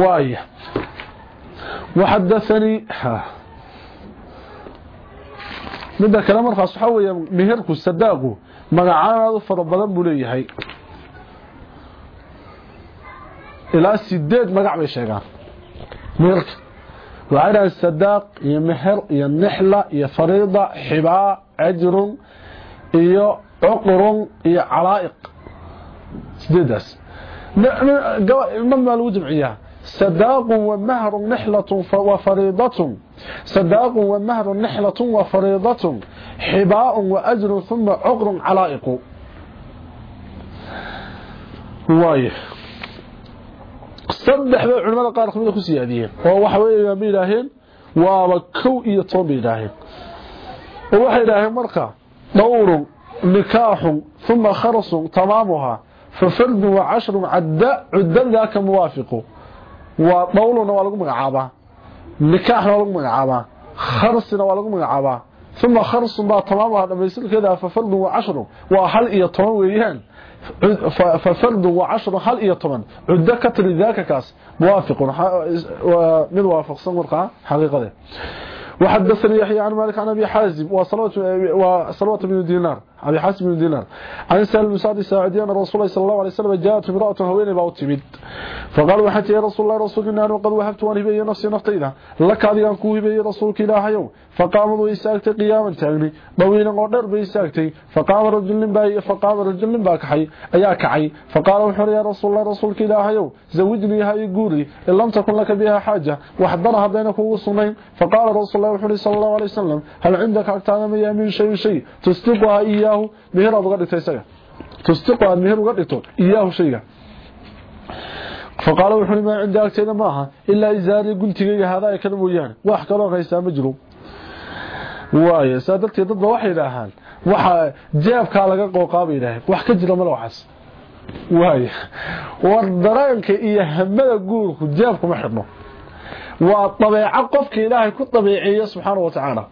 waaya waxadathanii midda kale markaas waxaa weeye meherku sadaaqu magacaan aad u fara badan buu leeyahay. Ilaa sideed magac bay sheegaan meherka وعلى الصداق nixla iyo fariida xibaa ajrun iyo uqrun iyo calaa'iq sideedaas لما لو جمعيها صداق ومهر نحلة وفريضة. صداق ومهر نحلة وفريضة. حباء وأجر ثم عقر علائق. وايه saddex bay culimada qaar kamida ku siyaadiyeen oo waxa weeyaan bay yiraahdeen waaba kow iyo bay yiraahdeen oo waxay yiraahdeen marka dawrun nikaaxun thumma kharsun tamaamuha ففرد وعشر عداء عداء ذاك موافق ودولنا waa lagu magacaabaa nikaaxna waa lagu magacaabaa kharsina waa lagu magacaabaa ثم خرص baa tamaamaha dhamaysilkeeda ففرد وعشر hal iyo toban weeyaan ففرد وعشر هل toban cuddo ka tiri daaka kaas موافق mid waafaqsan warqa xaqiiqada وحدثني يحيى عن مالك عن أبي حازم وصلوات بن دينار. أبي حازم بن دينار. عن سالم بن الساعدي أن رسول الله صلى الله عليه وسلم جاءت امرأة هوين باو تمد فقال وحتى يا رسول الله رسول الله قد وهبت وان هبي نفسي نفتيدا لك ادي ان هبي رسولك faqaamad way istaagtay qiyaaman taagnay dhawiilan oo dheer bay istaagtay faqaama rajul nin baa kaxay ayaa kacay faqaala wuxuuhi yaa rasuulla rasuulka ilaahayow zawijnii ha ii guuri in lam takun laka biha xaaja waxdana haddayna kuugu sugnayn faqaala rasuullah wuxuuhi sala allahu alay wasalam hal cindaka agtaada mayaa min shayin shay tusdiquha iyaahu mihir aad uga dhigto isaga tusdiqu aad mihir uga dhigto iyaahu shayga faqaala wuxuuhi maa cinda agtayda maaha ilaa izaari guntigayga hadaaya kana mooyaane wax kaloo haystaa waaye saa darteed dadba waxay idhaahaan waxa jeebkaa laga qooqaa bay idhaaheen wax ka jira male waxaas. Waaye war dareenka iyo hamada guurku jeebkuma xidhno. Waa dabeeco qofka ilaahay ku dabeeceeya subxaana wa tacaala.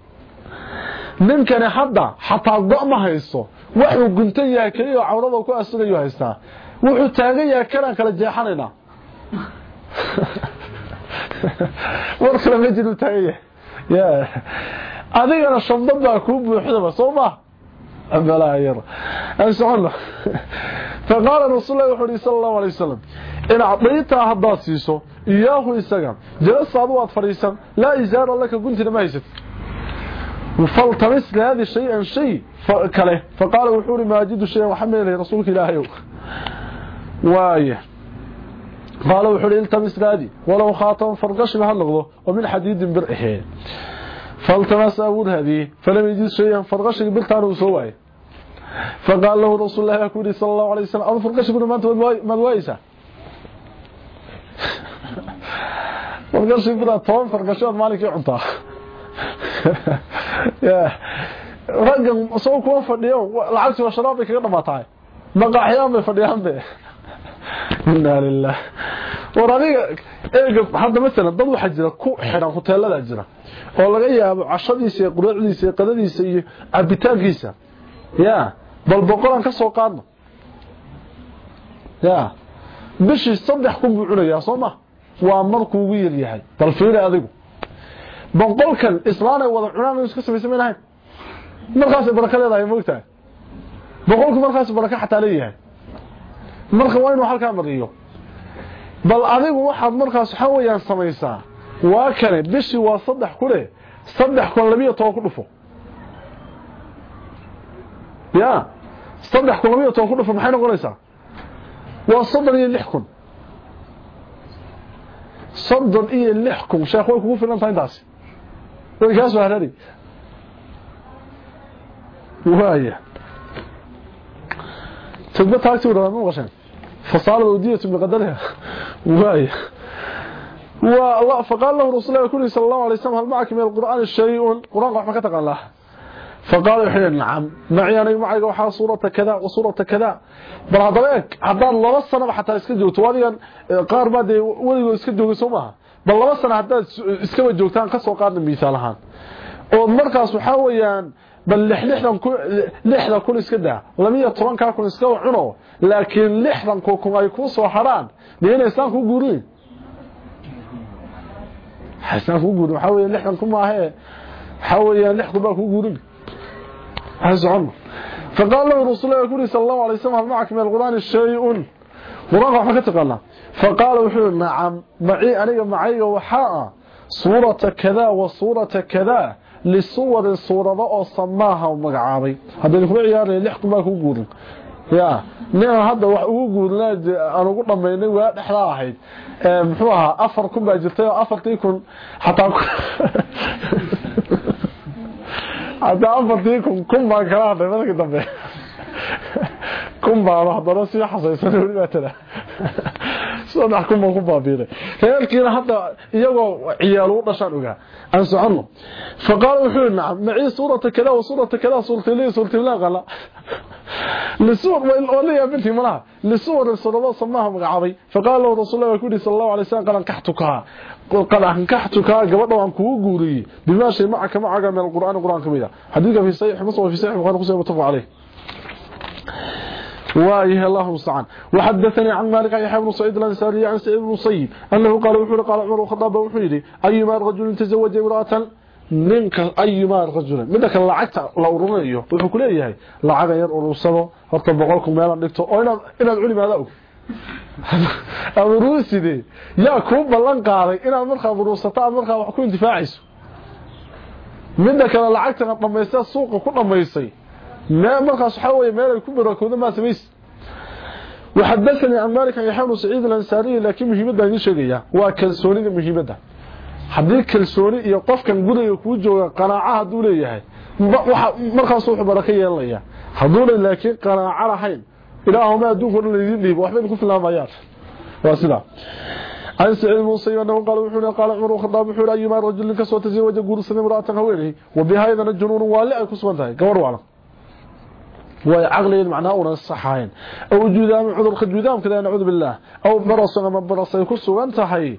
Ninkani hadda xataa go' ma haysto. Waxuu guntan yahay keliya oo cawrada ku asurayo haystaa. Wuxuu taagan yahay kanaan kala jeexanaynaa war kale ma jiru taagan yahay adigana shabdad baa kuu buuxdaba soo ma balaa yar aan socono faqaala rasuul allah wuxuu sal allahu alay wasalam in acdaytaa haddaad siiso iyaahu isaga jalasaadu waad fadhiisan laa isaara laka guntina ma haysat فالتمس لهذا شيئا شيء كله فقال وحوري ما أجد شيئا وحمل إليه رسولك إلهي وايه قال وحوري التمس لهذه ولو خاطم فرقش بها اللغضه ومن حديد برئه فالتمس أول هذه فلم يجد شيئا فرقش بلتان وسواه فقال له رسول الله يقول صلى الله عليه وسلم أما فرقش بنا ما أنت مدوائسة فرقش بنا طوان فرقشات مالك يعنطاه raggan soo kuwa fadhiyo lacagtii waa sharaab bay kaga dhamaataay maqaaxyaan bay fadhiyaan be inna lillah war adiga eega hadda mesela dad waxaa jira ku xidhan hoteelada jira oo laga yaabo cashadiisa iyo quruucdiisa iyo qadadiisa iyo cabitaankiisa ya bal boqolaan ka soo qaadno ya bishii saddex kun buu cunayaa soo ma waa markuu ugu yaryahay bal fiiri adigu boqolkan islaanay wada cunaan iska samaysan lahayn markaas baraka leedahay moogtahay boqolku markaas baraka xataa leeyahay marka waa inuu halkaa mariyo bal adigu waxaad markaas waxa weeyaan samaysaa waa kane bishii waa saddex kule saddex kun labiyo toban ku dhufo ya saddex kun labiyo toban ku dhufo maxay noqonaysaa waa soddon iyo lix kun soddon iyo lix kun sheekh way kugu filan tahay intaasi way kaa soo harari waaya tadba taagti wadhadaa ma maqasheen fasaalada udiyatu biqadariha waaya والله فقال له رسول الله كله صلى الله عليه وسلم هل معك من القرآن شيء قرآن رحمة كتقال الله فقال يحيى نعم معي أنا معي وحا صورة كذا وصورة كذا بل هذا لك هذا الله السنة حتى اسكجو تواليا قار ما دي وليو اسكجو سوما بل الله السنة حتى اسكوا جوتان كسو قارن مثالهان oo markaas waxa weeyaan bal lixdan ku lixdan kun iska daa laakiin lixdan ku kun ay ku soo haraan inaysan ku guurin حسن كو waxa weeye lixdan kuma ahe waxa weeye lix ku baa ku guurin azum فقال له رسول الله صلى الله عليه وسلم هل معك من القرآن شيء قرآن ما كتقنا فقال وحول نعم معي أنا معي وحاء suurata kada wa suurata kada lisuwarin suurado oo samaaha u magacaabay haddaynu kula ciyaarnay lix ya nin hadda wax ugu guurina aan ugu waa dhexdaa ahayd. Muxuu ahaa afar kun baa jirtay oo afartii kun xataa hataa afartii kun kun baan kala hadlay markii dambe kun baan haddana sii xasaysan weliba tala saddex kun baan ku baabiinay reerkiina hadda iyagoo ciyaal u dhashaan ogaa aan soconno faqaala wuxuu yidhi nacam macii suurata kada wa suurata kada suurtili suurtimlaan qala لسور والله بنتي ملها لسور الصدوات سماها مقعبي فقال له رسول الله كوري صلى الله عليه وسلم قال انكحتك قال انكحتك قبضه وان كو غوري بما شيء معك معك من القران القران كميدا حديث في صحيح مسلم وفي صحيح البخاري ومسلم متفق عليه وايه الله صعان وحدثني عن مالك يحيى بن سعيد الانصاري عن سعيد بن صيب أنه قال وحول قال عمر وخطاب اي أيما رجل تزوج امرأة منك اي أيما رجل. منك لعقت لو رنيه وكل كل هي لعقه ير ولوسه حتى بقولكم ميل دغته أو ان ان العلماء أو؟ روسي دي يا كوب بلان قاداي ان أمر خبروسته أمر خا وحكون دفاعيس. منك لعقت قدميسه سوق كدميسه waxaa weye meel ay ku barakooda maa samays وحدثني عن مالك يحيى بن سعيد الانصاري لكن مهمه دين شيغيا waa kalsoonida muhiimada haddii kalsooni iyo qofkan guriga kuu jooga qanaaca hadduu leeyahay markaas wuxuu baraka yeelanaya hadduuna laakiin qanaaco lahayn ilaahuma adduunka dhan laydin dhiibo waxbayna ku filaamayaan waa عن سعيد المصيب أنه قال وحونا قال عمر الخطاب وحونا أيما رجل كسوة تزوج قرصة امرأة هوينه وبهذا الجنون والي أي كسوة وعلا وعقلي معناه أولا الصحاين أو جذام عذر خجذام كذا نعوذ بالله. أو برص أما برص يكسو أنت حي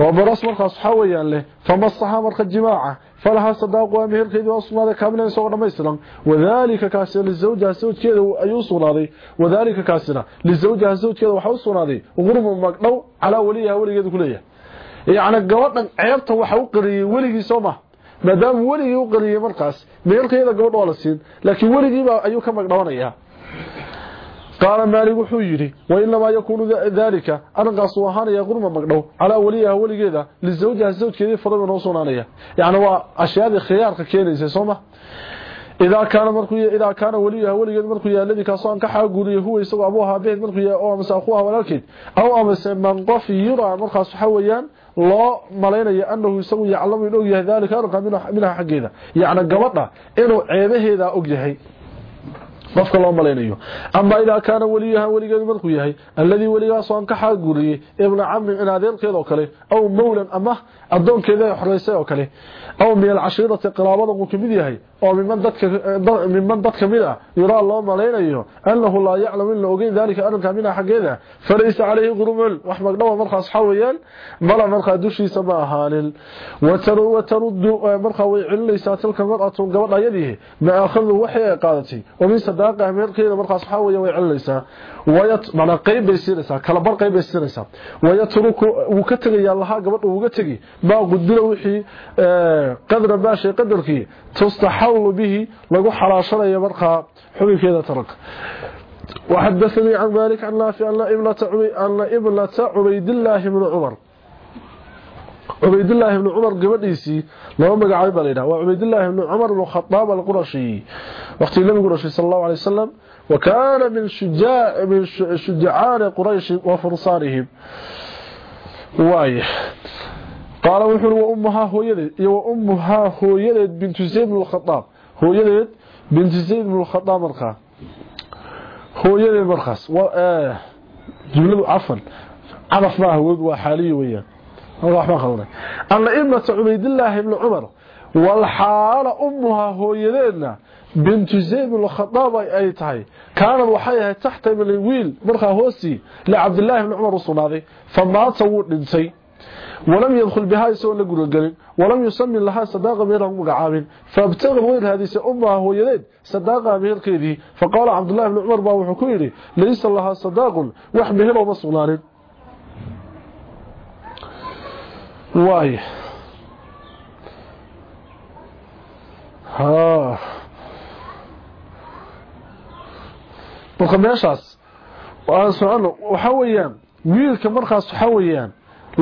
وبرص مرخص حويا له فما الصحا مرخ الجماعة. فلها صداق وامهر كيد وصل هذا كاملا سوى رميسلا وذلك كاسر للزوجة الزوج كذا أيوصل هذه وذلك كاسر للزوجة الزوج كذا وحوصل هذه وغرم مقنو على وليها ولي كلية يعني قواتنا عيبته وحوقري ولي سومه maadaama weligii u qariyay markaas meelkeeda gabadh waa la siin laakiin weligiiba ayuu ka magdhawanaya qaala maalig wuxuu yidhi wainamaa yakuunu daalika arrinkaas uu ahaanaya qurma magdhow calaa waliyaha weligeeda lisawjaha sawjkeedii farada noo sugnaanaya yacni waa ashyaadii khiyaarka keenaysa sooma idaa kaana markuu idaa kaana waliyaha weligeed markuu yahay alladii kaasoo an ka xaaguriya huwa isagoo abuuha abeed markuu yahay oo amase akhuuha walaalkeed aw amase man qof yuraa markaas waxa weeyaan loo malaynayo anahu isagu yaclamu in og yahay daalika arrinka minaha xaggeeda. Yacni gabadha inuu ceebaheeda og yahay. Qofka loo malaynayo. Ama idaa kaana waliyaha weligeedu markuu yahay alladii weligaasoo an ka xaaguriyey ibna camin in adeerkeeda oo kale aw mawlan ama adoonkeeda ay xoreysay oo kale aw min alcashiirati qiraabada uu ka mid yahay oo miman dad ka mid ah yuraa loo malaynayo annahu laa yaclamu in la ogeyn dalika arrinka minha xaggeeda falaysa calayhi qurumul wax magdhawa markaas waxaa weeyaan mala markaa dushiisa ma ahaanin wataruddu markaa way celinaysaa tilka mar'atu gabadha yadihi ma akhadu waxay ay qaadatay oo min sadaaqa meelkeeda markaas waxaa weeya way celinaysaa mana qayb bay siinaysaa kala bar qayb bay siinaysaa wayatruku wuu ka tegayaa lahaa gabadha uuga tegi maa qudira wixii qadra baashay qadarkii tustaxallu bihi lagu xalaashanayo markaa xubinkeeda taranka وحدثني عن مالك عن نافع أن ابنة أن ابنة عبيد الله بن عمر. عبيد الله بن عمر قبديسي لو مغعاي بالينا وعبيد الله بن عمر بن الخطاب القرشي. وقت النبي قرشي صلى الله عليه وسلم وكان من شجاع من شجعان قريش وفرسانهم. واي. قال وحول وأمها هويدد وأمها هويدد بنت زيد بن الخطاب. هويدد بنت زيد بن الخطاب مرخا هويدد مرخص. و جملة عفوا. عرف ما هو وحالي وياه. الله خلنا أن ابنة عبيد الله بن عمر والحال أمها هو يدينا بنت زيد بن الخطاب أي تهي كانت وحيها تحت من الويل. مرخى هوسي لعبد الله بن عمر الصناضي فما تصور لنسي. ولم يدخل بها يسوى لقل القلب ولم يسمي لها صداقة ميرا مقعاب فابتغل غير هذه أمها هو يدين صداقة مير كيدي فقال عبد الله بن عمر باو حكيري ليس لها صداق وحمهر ومصغلان واي ها marka meeshaas waan socono waxa weeyaan wiilka markaas waxa weeyaan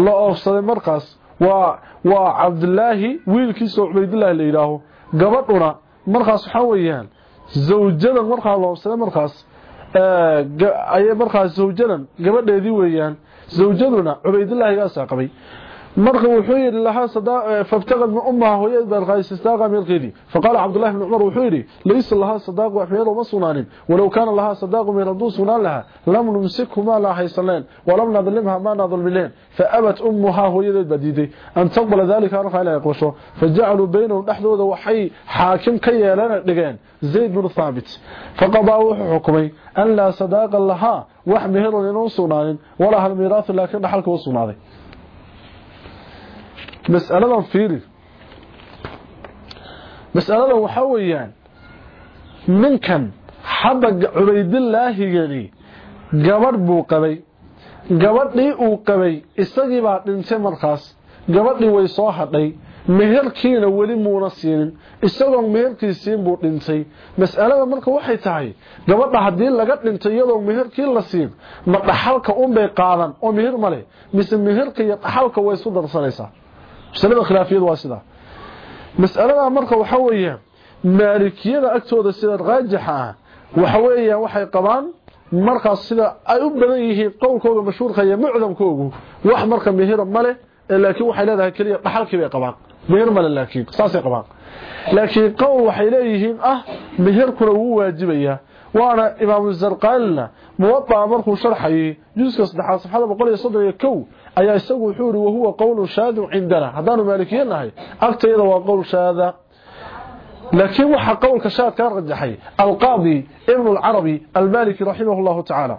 la oofsaday markaas waa waa cabdulaahi wiilkiisa cubaydulaahi la yidhaaho. Gabadhuna markaas waxaa weeyaan zawjadan markaa loobsada markaas ayay markaas zawjadan gabadheedii weeyaan zawjaduna cubaydulaahigaasa qabay مرخ وحيري لها آه، فابتغل من أمها هويد بالغايس استاغى من غيري فقال عبد الله بن عمر وحيري ليس لها صداق وحيره مصنان ولو كان لها صداق من ردو سنان لها لم نمسكه ما لا حيصلين ولم نظلمها ما نظلمين. فأبت أمها هويد بديدي أن تقبل ذلك أرخى إلى يقوشه فجعلوا بينهم نحذو ذوحي حاكم كي لنا لغين زيد بن الثابت فقضاوا حكمي أن لا صداق لها وحمهر لنصنان ولها الميراث لكن حلق وصنانه mas'aladan fiiri. Mas'aladan waxaa weeyaan ninkan hadda cubaydillaahigani gabadh buu qabay. Gabadhii uu qabay isagii baa dhintay markaas. Gabadhii way soo hadhay. Meherkiina weli muuna siinin. Isagoon meherkii siin buu dhintay. Mas'alada marka waxay tahay gabadha haddii laga dhintay iyadoo meherkii la siin ma dhaxalka unbay qaadan. Oo meher male mise meherka iyo dhaxalka way isu darsanaysaa masalada khilaafiyadu waa sidaa mas'alada marka waxa weeyaan maalikiyada agtooda sida raajixa ah waxa weeyaan waxay qabaan markaas sida ay u badan yihiin qowlkooda mashhuurka iyo mucdamkoogu wax marka mehera male laakiin waxay leedahay kaliya dhaxalkii bay qabaan meher male laakiin saasay qabaan laakiin qowl waxay leeyihiin ah meherkuna wuu waajibayaa waana imaamu zarqaalina muwadaa markuu sharxayay juska saddexaad safxada boqol iyo soddon iyo kow ayaa isagu wuxuu yihi wahuwa qowlu shaadun cindana. Haddaanu maalikiye nahay waa qowl shaada. Laakiin waxaa qowlka shaad kaa rajaxay alqaadi ibnu alcarabi almaliki raximah llahu tacaala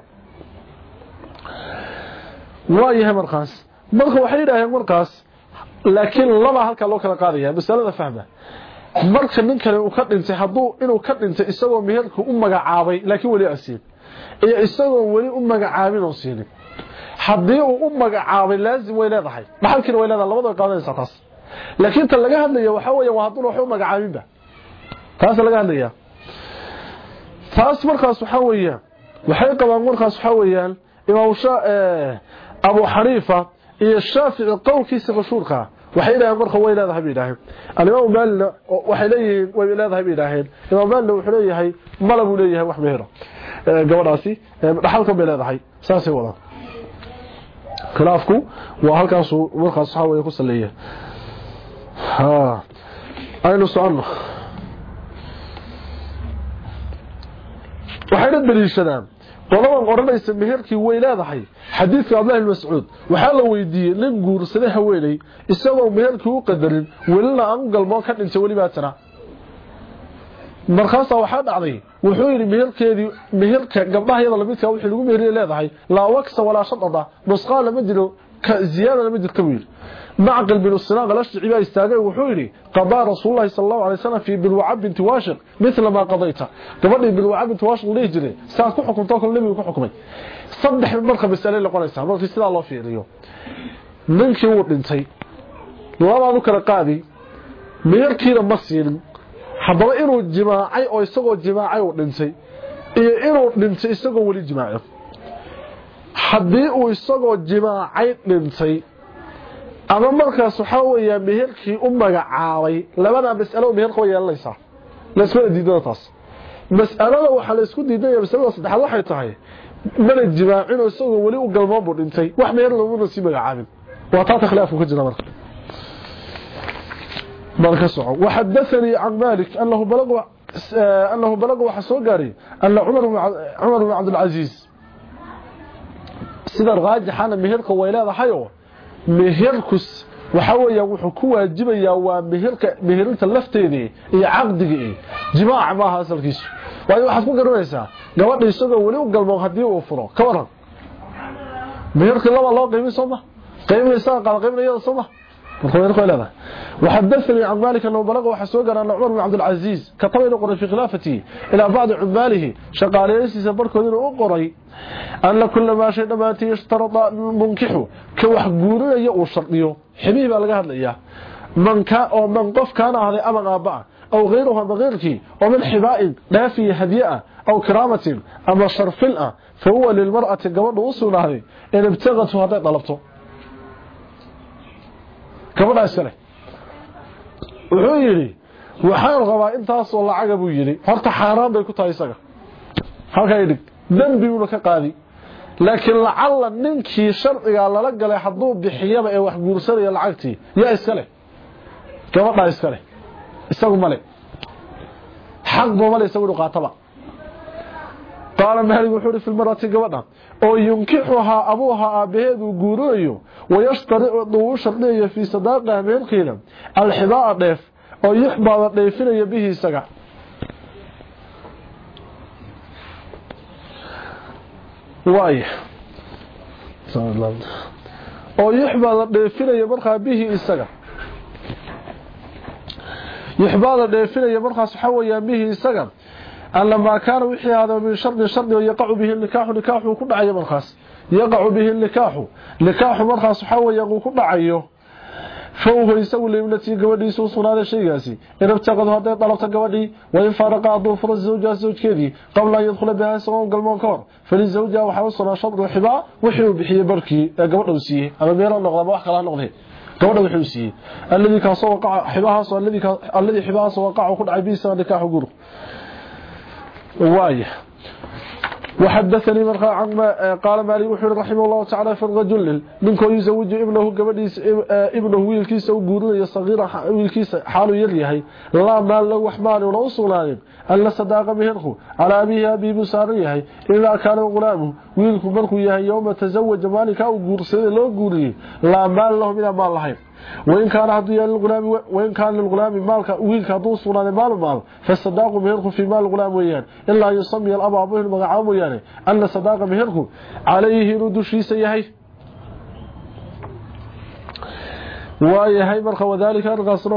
waa markaas. Marka waxay yidhaaheen markaas laakiin laba halkaa loo kala qaadaya masalada fahma. Marka ninkani uu ka dhintay hadduu inuu ka dhintay isagoo meherka u magacaabay laakiin weli aan siin. Iyo isagoo weli u magacaabin oo siinin haddii uu u magacaabay laazim way leedahay. Dhaxalkiina way leedahay? Labada way qaadanaysaa taas. Laakiin tan laga hadlaya waxaa weeya waa hadduuna wax u magacaabinba. Taasa laga hadlaya taas markaas waxaa weeyaan waxay qabaan markaas waxaa weeyaan imaam abu xaniifa iyo shaafici qowlkiisa mashhuurka. Waxay yidhaaheen marka way leedahay yidhaaheen alimaam maalina waxay leeyihiin way leedahay yidhaaheen imaam maalina wuxuu leeyahay mala buu leeyahay wax mehera gabadhaasi dhaxalkan bay leedahay. Saasay wadaan khilaafku waa halkaasuu markaas waxaa weeye ku saleeya aynu soconno waxayna daliishadaan qoladan odhanaysa meherkii way leedahay xadiidka abdulahi bn mascuud waxaa la weydiiyey nin guursaday haweeney isagoo meherkii u qadarin welina aan u galmoon ka dhintay welibaa tana markaasaa waxaa dhacday wuxuu yidhi meherkeedii meherka gabdhaha yada lamidka wixii lagu meheriye leedahay laa waksa walaa shadada nusqaan lama jiro ziyaada lama jirta buu yidhi macqil binu sinaan alashjici baa istaagay wuxuu yidhi qadaa rasuululahi sala allahu alay wasalam fii bilwaca binti waashiq mila maa qadayta gabadhii bilwaca binti waashiq dhihi jiray saad ku xukumtoo kale nebigu ku xukumay saddex marka masale noqonaysaa markii sidaa loo fiiriyo ninkii wuu dhintay labaad u kala qaadi meherkiina ma siinin haddaba inuu jimaacay oo isagoo jimaacay uu dhintay iyo inuu dhintay isagoo weli jimaaco. Haddii uu isagoo jimaacay dhintay ama markaas waxaa weeyaa meherkii u magacaabay labadaa mas'alo meherka way yeelanaysaa. Laysmana diidana taas. Mas'alada waxaa la isku diidaya masalada saddexaad waxay tahay mana jimaacinoo isagoo weli u galmoon buu dhintay. Wax meher laguna sii magacaabin waa taata khilaafku ka jira marka malik anahu balagha anahu balagha waxa soo gaaray anna cumar cumar ibn cabdilcaziiz sida raajixana meherka way leedahayoo meherkus waxa weeyaan wuxuu ku waajibayaa waa meherka meherinta lafteedii iyo caqdigii jimaac maaha asalkiisu waayo waxaad ku garanaysaa gabadha isagoo weli u galmo haddii uu furo ka waran meherkii laba loo qiimin sooma qiiminaysaa qaada qiiminayada sooma وحدثني عن مالك أنه بلغ وحسوق أن عمر بن عبد العزيز كطبع نقر في خلافته إلى بعض عماله شقال يسيس بركو ذين أقري. أن كل ما شيء ما يشترط منكحه كوحقورنا يأو شرطيه حبيب ألقى هذا إياه من, كان أو من قف كان هذا أمن آباء أو غيرها بغيرك ومن حباء لا في هديئة. أو كرامة. أما شرفلة فهو للمرأة قبل وصول هذه. إن ابتغته هذا طلبته. Gabadha iskale wuxuu yidhi waxaan rabaa intaasoo lacaga buu yidhi horta xaaraan bay ku tahay isaga. Halkaa idhig dembiguuna ka qaadi. Laakiin lacalla ninkii sharcigaa lala galay hadduu bixiyaba ee wax guursanaya lacagtii yaa iskale gabadhaa iskale isagu male xaq buu male isagu inu qaataba qaala maalig wuxuu hi fi lmarati gabadha oo yunkixuhaa abuuha aabbaheeduu guurinayo wayashtaridu uu shardhiyayo fii sadaaqiha meherkeeda alxibaa'a dheef oo yuxbaada dheefinaya bihi isaga. Oo yuxbaada dheefinaya markaa bihi isaga. Yuxbaada dheefinaya markaas waxaa weyaan bihi isaga ان لما كان وحياده بشرط شرط يقع به النكاح نكاح كدعي مرخص يقع به النكاح نكاح مرخص هو يقو كدعي فهو يسوي التي نتي غبدي سو سناده شيغاسي إن ابتقد هدا طلبت غبدي وين فارقا ابو فرز زوج زوج كدي قبل لا يدخل بها سوم قلمو كور فلزوجا وحو سنا شرط وحبا وحو بخي بركي. غبدو سي أما ميلو نقض ما وخلا نقضي غبدو وحو سي. الذي كان سو وقع حباها سو الذي الذي حباها سو وقع وكدعي بيسا نكاح غرق وايه وحدثني مرقى عن قال مالك وحر رحمه الله تعالى في الرجل منكو يزوج ابنه قبديس ابنه ويلكيس أو غورنيا صغيره ويلكيس حاله يريحي لا مال له وحمان ولا وصولين الا صداقه بهنخو على أبيه أبي بصاريه اذا كان غلامه. ويلكو يحيى يوم تزوج مالك أو غورسده لو لا مال له من مال لهين وإن كان هدي للغلام وإن كان للغلام مالك ويلك هدو سناد مال مال فالصداق مهرك في مال الغلام ويان. إلا يسمي الأب أبوه المقعام ويان. أن الصداق مهرك عليه ردشي سيهي ويهي مرخ وذلك أرغسنا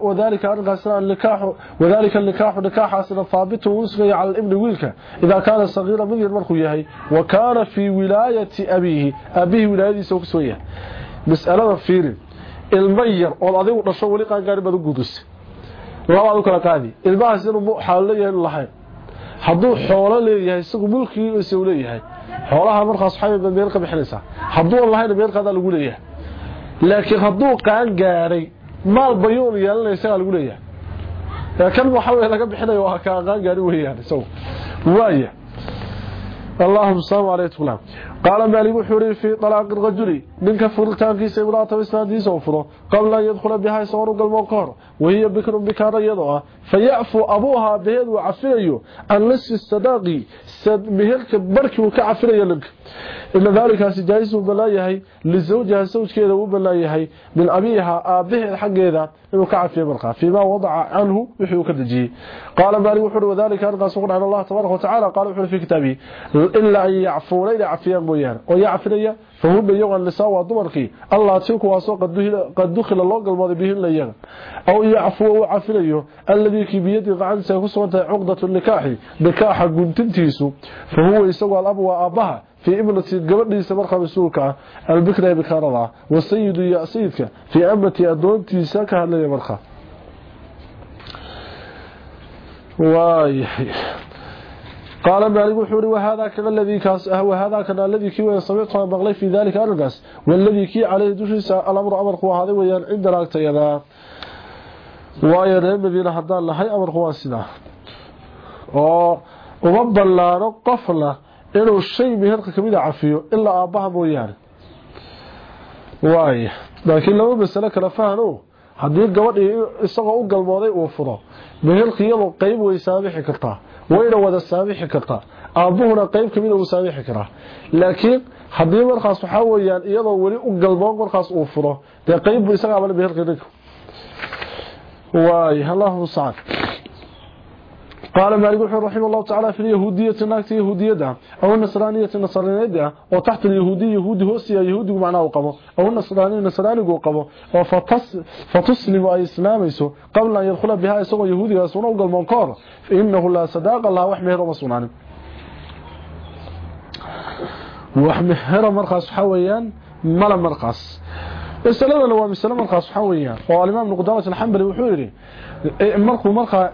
وذلك أرغسنا النكاح وذلك النكاح نكاح أصلا ثابت وسغي على الإبن ويلك. إذا كان صغيرا من المرخ يهي. وكان في ولاية أبيه. أبيه ولاية سوكسوية مسألة فيري ilmo yar ood adigu dhasho weli qaangaari baad u gudusay labaad u kala qaadi. Ilmahaas inuu xaalo leeyahay lahayn. Hadduu xoolo leeyahay isagu mulkigiisa uu leeyahay xoolaha markaas waxay meel ka bixinaysaa. Hadduu lahayn meel qaada lagu leeyahay. Laakiin hadduu qaan gaaray maal bayuun yeelanaya isagaa lagu leeyahay. Kan waxa wey laga bixinayo waa kaa qaan gaari weeyaan isagu. Waaya اللهم صل عليه وسلم. قال مالك وحوري في طلاق الرجل من كفرتان كيس امراته واسناديس وفره قبل أن يدخل بها يصور قلبوكور وهي بكر بكار فيعفو أبوها بهيد وعفيريو. أن لسي الصداقي سد مهيلك بركي وكعفيريو لك. إلا ذلك هسي جايز وبلايهي لزوجها سوج كيدا وبلايهي من أبيها بهيد حق إذا إنه كعفيريو بركا فيما وضع عنه وحيو كدجي. قال مالي وحر وذلك أرغى صغر على الله تبارك وتعالى. قال وحر في كتابي إلا أن يعفو ليلة عفيريو ويعفيريو فهم بيوغا اللي ساوى دمركي الله تلك واسو قد دخل الله قلما دي بيهن ليه أو يعفو أو عفل إيه الذي كي بيدي قعان سيكو سوانتا عقدة النكاحي نكاحا قنتنتيسو. فهو يسوى الابوى ابها في امرتي قبرني سمرخة بسولك البكرة بكارة والسيد يا سيدك في امرتي أدونتي ساكها اللي مرخة. واي. قال مالك وحوري وهذا كان الذي كاس وهذا كان الذي كي وين سمعته بقلي في ذلك ارغاس والذي كي عليه دشيسا الامر امر هو هذا ويان عند راغتيدا واير مدينه هدا لهي امر هو سدا oo uma ballaano qofna inuu shay meherka ka mid a cafiyo ilaa aabbaha mooyaane waay laakiin laba masalo kale fahano haddii gabadhii isagoo u galmooday uu furo meherka iyadoo qeyb weysaa bixi kartaa wada saamixi kartaa aabbuhuna qeyb kamida uu saamixi karaa laakiin haddii markaas waxaa weyaan iyadoo weli u galmoon markaas uu furo dee qeyb bu isagaabale meherka ninka waay allahu mustacaan قال مالك رحمه الله تعالى في اليهودية ناكت يهودية أو النصرانية النصرانية وتحت اليهودي يهودي هوسيا يهودي معناه قبو أو النصراني النصراني قبو فتص فتسلم أي إسلاميسو قبل أن يدخل بها يسوى يهودي يسونا وقال منكار فإنه لا صداق الله وحمه رمسوناني وحمه مرخص حويا ملا مرخص. Masaladana waa masale markaas waxaa weeyaan oo alimaam ibnu qudaamat alxambali wuxuu yidhi markuu markaa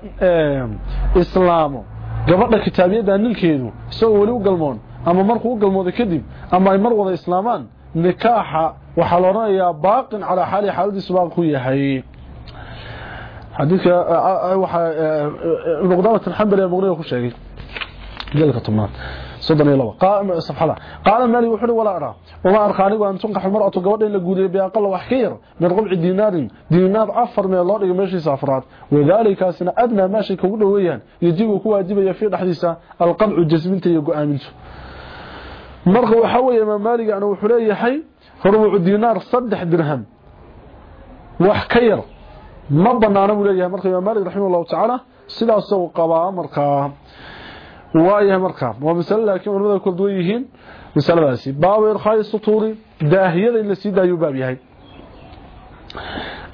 islaamo gabadha kitaabiyadda nilkeedu isagoo weli u galmoon ama markuu u galmooday kadib ama ay mar wada islaamaan nikaaxa waxaa la oranayaa baaqin calaa xaali xaaladiisu baaqi ku yahay xadiidka waxa ibn qudamah alxambali ee muqniga ku sheegay جلك طمان صدن يلو قائم صفحه قال مالي وحنا ولا ارى وما ارخاني وان تنقح المرأة ان لغودي باقل وحكير من ربع دينار دينار افر من الله دغ ماشي سافرات وذلك سنه ادنى ماشي كو دويان يجب كو واجب في دحديسا القطع جسمنته iyo go'aamintu. Marka waxa weeye ma maaliga ana wuxuu leeyahay rubuc diinaar 3 dirham wax ka yar. Ma banaana buu leeyahay. Marka imaam maalik raximahullahu ta'ala sidaas uu qabaa marka وايه مركه ومسل لكن ولد كل دويهين مسل باسي باو إرخاء السطور داهية إلى سيدا يباب يحيى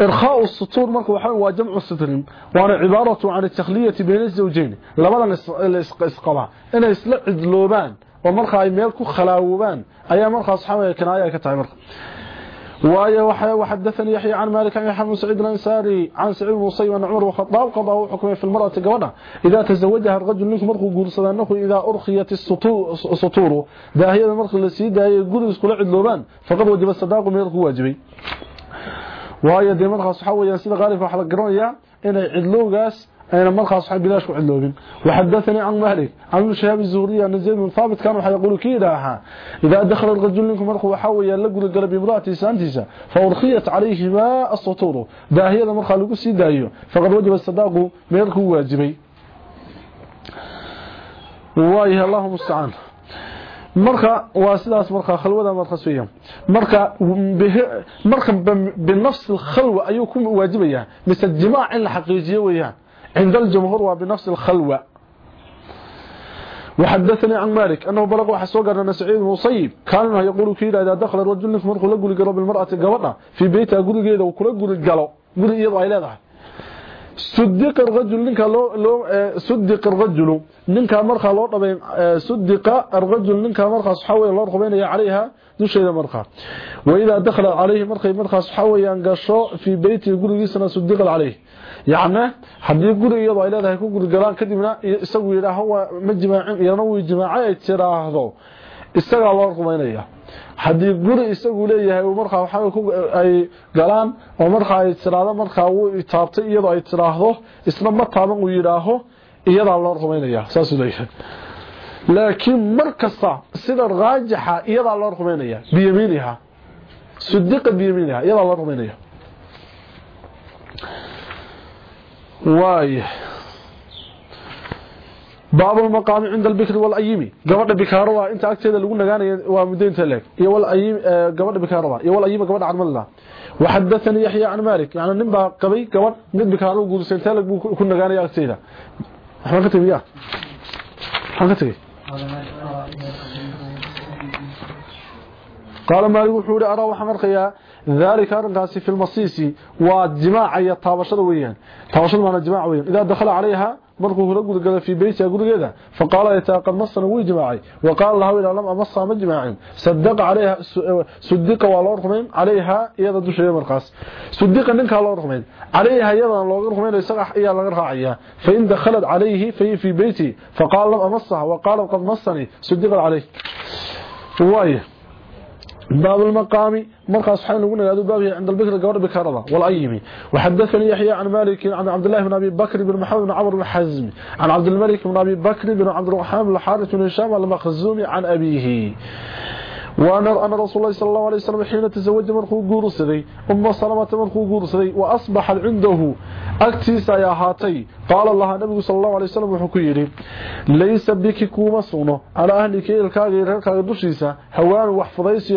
إرخاء السطور ما هو هو جمع السطور وأنا عبارة عن التخلية بين الزوجين. لبدا الاسقلا إن يسلع لوبان. ومرخه أي ميل كو خلاوبان ايا مرخه اصحابها كنايه كتاي مرخه وايه وحدثني يحيى عن مالك عن يحيى بن سعيد الأنصاري عن سعيد بن مصيب ان عمر الخطاب قضى حكم في المرأة قبضه إذا تزوجها الرجل منكم مرخو غورسدانه إذا أرخيت السطور داهيه مرخ لسي داهيه غورس كلا عدلوبان فقد وجب الصداق مرخو واجبي. markaas waxa weeyaan sida qaalif waxa la garanayaa inay cidlowgaas أين مرخى صحيح بلاش وعد له وحدثني عن مهري عن الشهاب الزهرية أن زيد من ثابت كانوا حيقولوا كي إذا دخل الرجل منكم مرخو وحاول يلقوا القلب إمرأتي سانتيسة فأرخيت عليه ما السطور داهية هذا مرخى لقصي دايو فقد وجب الصداق ميرك واجبي. وواهي الله مستعان marka waa sidaas خلوة khalwada marka suuyam marka marka bin الخلوة khalwa ayuu مثل waajibayaa الحقيقية jimaac عند الجمهور وبنفس الخلوه وحدثني عن مالك انه بلغ Saciid Musayyib kaana yaqulu kiida ida dakhla rajul nif markuu la guri galo bil mar'ati gabadha fi beeyta gurigeeda uu kula guri galo guri iyadoo ay leedahay صدق الرجل ninka loo loo صدق الرجل ninka marka loo dhabay صدق الرجل ninka marka saxaway loo qabeynaya عليها dusheeda marka وإذا دخل عليه marka marka saxawayaan gasho fi beyti gurigiisana صدق عليه yacni haddii guri iyadoo ay leedahay ku guri galaan kadibna isagu yidhaaho waa ma jimaacin iyana wii jimaacay ay tiraahdo. Isagaa loo rumaynaya. Hadii guri isagu leeyahay markaa ay galaan oo markaa ay tiraahdo markaa wuu taabtay iyadoo ay tiraahdo isna ma taaban u yidhaaho iyadaa loo rumaynaya. Saasuu leeyahay. Laakiin markasta sida raajixa iyadaa loo rumaynaya. Biyamiiniha. Sudiqa biyamiiniha iyadaa loo rumaynaya waay baabul maqaami cinda albikri walayimi. Gabadha bikaarada inta agteeda lagu nagaanayo waa mudaynta leeg? Iyo walayim eh, gabadha bikaarada iyo walayima gabadha cadmalada waxadathani yaxya can malik. Yani nin baa qabay gabadh mid bikaarada guursan taalag buu ku nagaanaya agteeda? Waxaan ka tagay yaa? Waxaan ka tagay qaala malik wuxuu yiri araa waxaan arkayaa ذلك أرنقاسي في المصيصي والجماع أي الطابشة ويان. طابشة معنا الجماع ويان. إذا دخل عليها مرقه رقل قال في بيتي أقول كذا فقال يتاقد مصنا وي جماعي. وقال الله إذا لم أمصها من جماعي صدق عليها صدق والله رحمين عليها إذا دو شيء مرقاس صدق أنك الله رحمين عليها إذا الله رحمين يسقح إيا الله رحمين فإن دخلت عليه في في بيتي. فقال لم أمصها. وقال قد مصني. صدق عليه. وايه باب المقام مرخص حين نقول هذا باب عند البكر قبر بكرده والأيمي. وحدثني يحيى عن مالك عن عبد الله بن أبي بكر بن محمد بن عمرو بن حزم. عن عبد الملك بن أبي بكر بن عبد الرحمن بن الحارث بن هشام المخزومي عن أبيه. وأنا أن رسول الله صلى الله عليه وسلم حين تزوج مرخو غورسدي أم سلمة مرخو غورسدي واصبح عنده. اكتيس يا هاتي. قال الله النبي صلى الله عليه وسلم وحو كيري ليس بك كوما سونو. على اهلك إلكاغي ركاغ دشيسا هوان wax fudaysi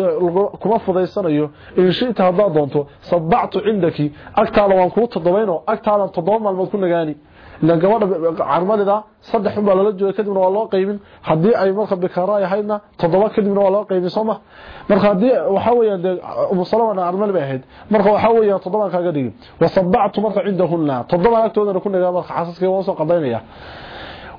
kuma fudaysanayo in sheeyta hada doonto sabactu indaki agtaada waan ku todobayno agtaada todoba maalmood ku nagaani ila gabadha carmalida saddex baa lala joogay kadibna waa loo qaybin hadii ay marka bikara yahayna todoba kadibna waa loo qaybin sooma marka hadii waxa weeyaan musalama carmal bay ahayd marka waxa weeyaan todoba kaaga dhigin wasabactu marka cindahunna todoba agtoodana ku nagaa marka xasaskay waa soo qadaynaya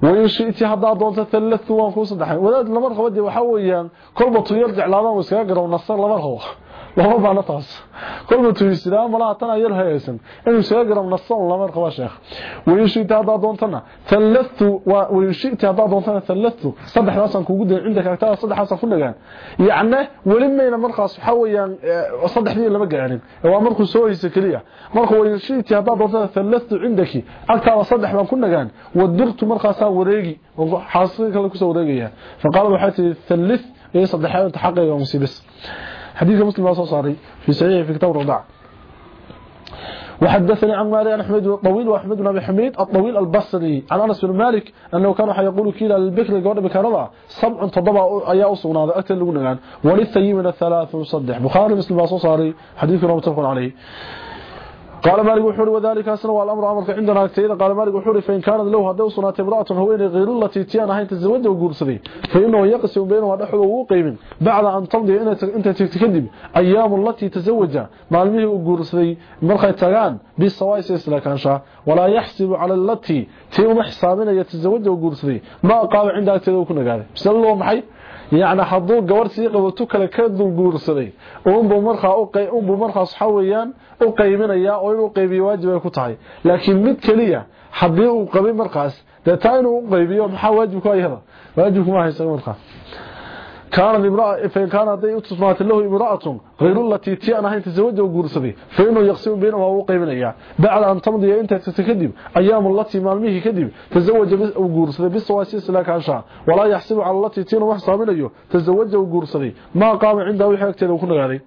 وإن شئت هذا دونت ثلاث وان كو صدخ wadaad lama qabadi waxa weeyaan kolba tu yar jeclaadaan iskaga garo nasar lama qabo lama baana taas. Kolma tuhisiraan malaha tanaa yar hayaysan inuu sheegaram nasoon lama qaba sheekh. Wayushita haddaa doontana? Tallatu wayushita haddaa doontana tallatu saddexdaasaan kugu dee cinda kaagtaa saddexdaasaan ku dhagaan yacne weli mayna markaas waxaa weeyaan eh, saddexdii lama gaarin waa markuu soo haysa keliya. Marka wayushita haddaa doontana tallatu cindaki agtaada saddex baan ku dhagaan wadirtu markaasaa wareegi. Xaasiin kale ku soo wareegaya. Faqaala waxaa tii thalith iyo saddexaad inta xaqayga musiibis. حديث مسلم صاري في صحيح في كتاب الرضاع. وحدثني عن مالك عن أحمد الطويل وأحمد بن أبي حميد الطويل البصري عن أنس بن مالك أنه كان يقول كيل البكر قبل بكرضا سبع تضبع ايا اسغناد أكثر لو نغان وللثيمن الثلاث صدح بخاري مسلم صاري حديث متفق عليه. قال مالك وحوري وذلك أسنى والأمر أمرك عندنا أكتئذ قال مالك وحوري فإن كانت له هدو صناة امرأة هوين غير التي تيانا هين تزوج وقرصدي فإنه يقسم بينه ونحو وقيم بعد أن تمضي أنت تتكذب أيام التي تزوج. معلمه وقرصدي مرخي تغان بالسواء سيسلا كانشا ولا يحسب على التي تيوم حسابنا يتزوج وقرصدي ما قام عند أكتئذ وكنا قاله بسأل الله محي. يعني حضور gabar sii qabato kala ka dul guursaday oo uu markaa u qey uu markaa saxawayaan u qeyminaya oo inuu qeybiyo waajib ay ku tahay laakiin mid kaliya hadii uu qabay markaas deetaa inuu u qeybiyo maxaa waajib ku ayada waajib kuma haysan markaa كان امرأة فإن كان هذه تصمات له امرأة غير التي تيانا هين تزوجه وقرصدي فإنه يقسم بينه وقيم منها بعد أن تمضي أنت تتكذب. أيام التي مالميه كذب. تزوج وقرصدي بالسواسيس لا كان شاء. ولا يحسب على التي وحصى منه تزوجه وقرصدي ما قام عنده وحيكتين وكنا هذه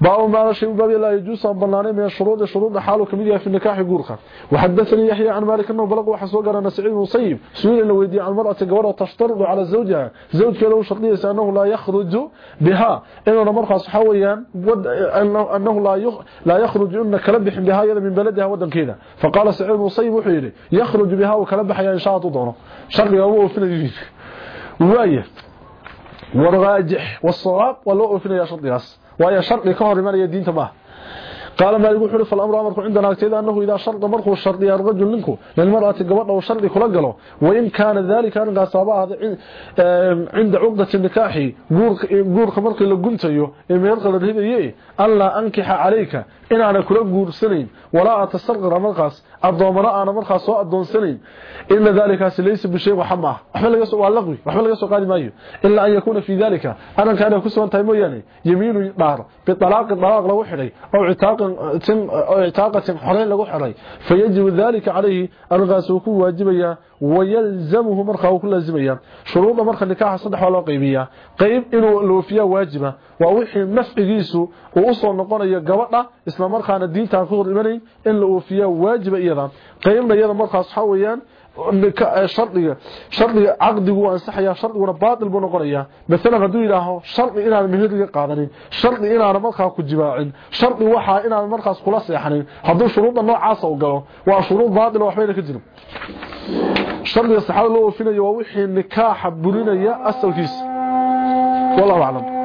باب ما شيء باب لا يجوز ان بنانه من الشروط شروط حاله كميديا في النكاح غورخه وحدثني يحيى عن مالك انه بلغ وحسو قرن سعيد مصيب سئل انه ويدي عن المراه غور تشترط على زوجها. زوجها لو شرطيه انه لا يخرج بها. انه مرخص حويان انه لا يخ... لا يخرج ان كلبح بها يد من بلدها ودن كذا فقال سعيد مصيب وحيري يخرج بها وكلبح يا ان شاء الله دونه شرطه هو في وايه والراجح والصواب ولو في يا شرطياس waayo shardi ka hor imanaya diinta maaha qaala maalik wuxuu fa al-amru amarku cindana agteeda annahu idaa sharda markuu shardiya rajul ninku lilmar'ati gabadha uu shardi kula galo wa in kaana dhalika arrinkaas haba ahada cinda cuqdati nikaaxi guurka markii la guntayo ee meherka la ridaye allaa ankixa calayka inaana kula guursanayn walaa atasarqira markaas addoomana aana markaas soo addoonsanayn ina dalikaasi laysa bishay waxa maaha waxba laga soo waa laqwi waxba laga soo qaadi maayo ilaa an yakuuna fii dalika arrinka inay ku sugan tahay mooyaane yamiinu dhaar bitalaaqin dalaaq lagu xidhay aw citaaqatin xoreyn lagu xidhay fayajibu dalika calayhi arrinkaas uu ku waajibayaa markaa uu ku laazimaya shuruudda marka nikaaxa saddex waa loo qaybiyaa qayb inuu loofiyaa waajiba waa wixii nafcigiisu uu usoo noqonayo gabadha isla markaana diintaan ka hor imanayn in la oofiyaa waajiba iyada qaybna iyada markaas waxaa weeyaan shardiga shardiga caqdigu waa ansaxaya shardiguna baatil buu noqonayaa maalan hadduu yidhaaho shardi inaan meheriga qaadanin shardi inaana markaa ku jimaacin shardi waxaa inaan markaas kula seexanin hadduu shuruudda noocaasa u galo waa shuruud baatil waxbayna ka jirin شرط الصحابة لو فينا هو وخي نكاح بولينيا اصل فيس. والله أعلم.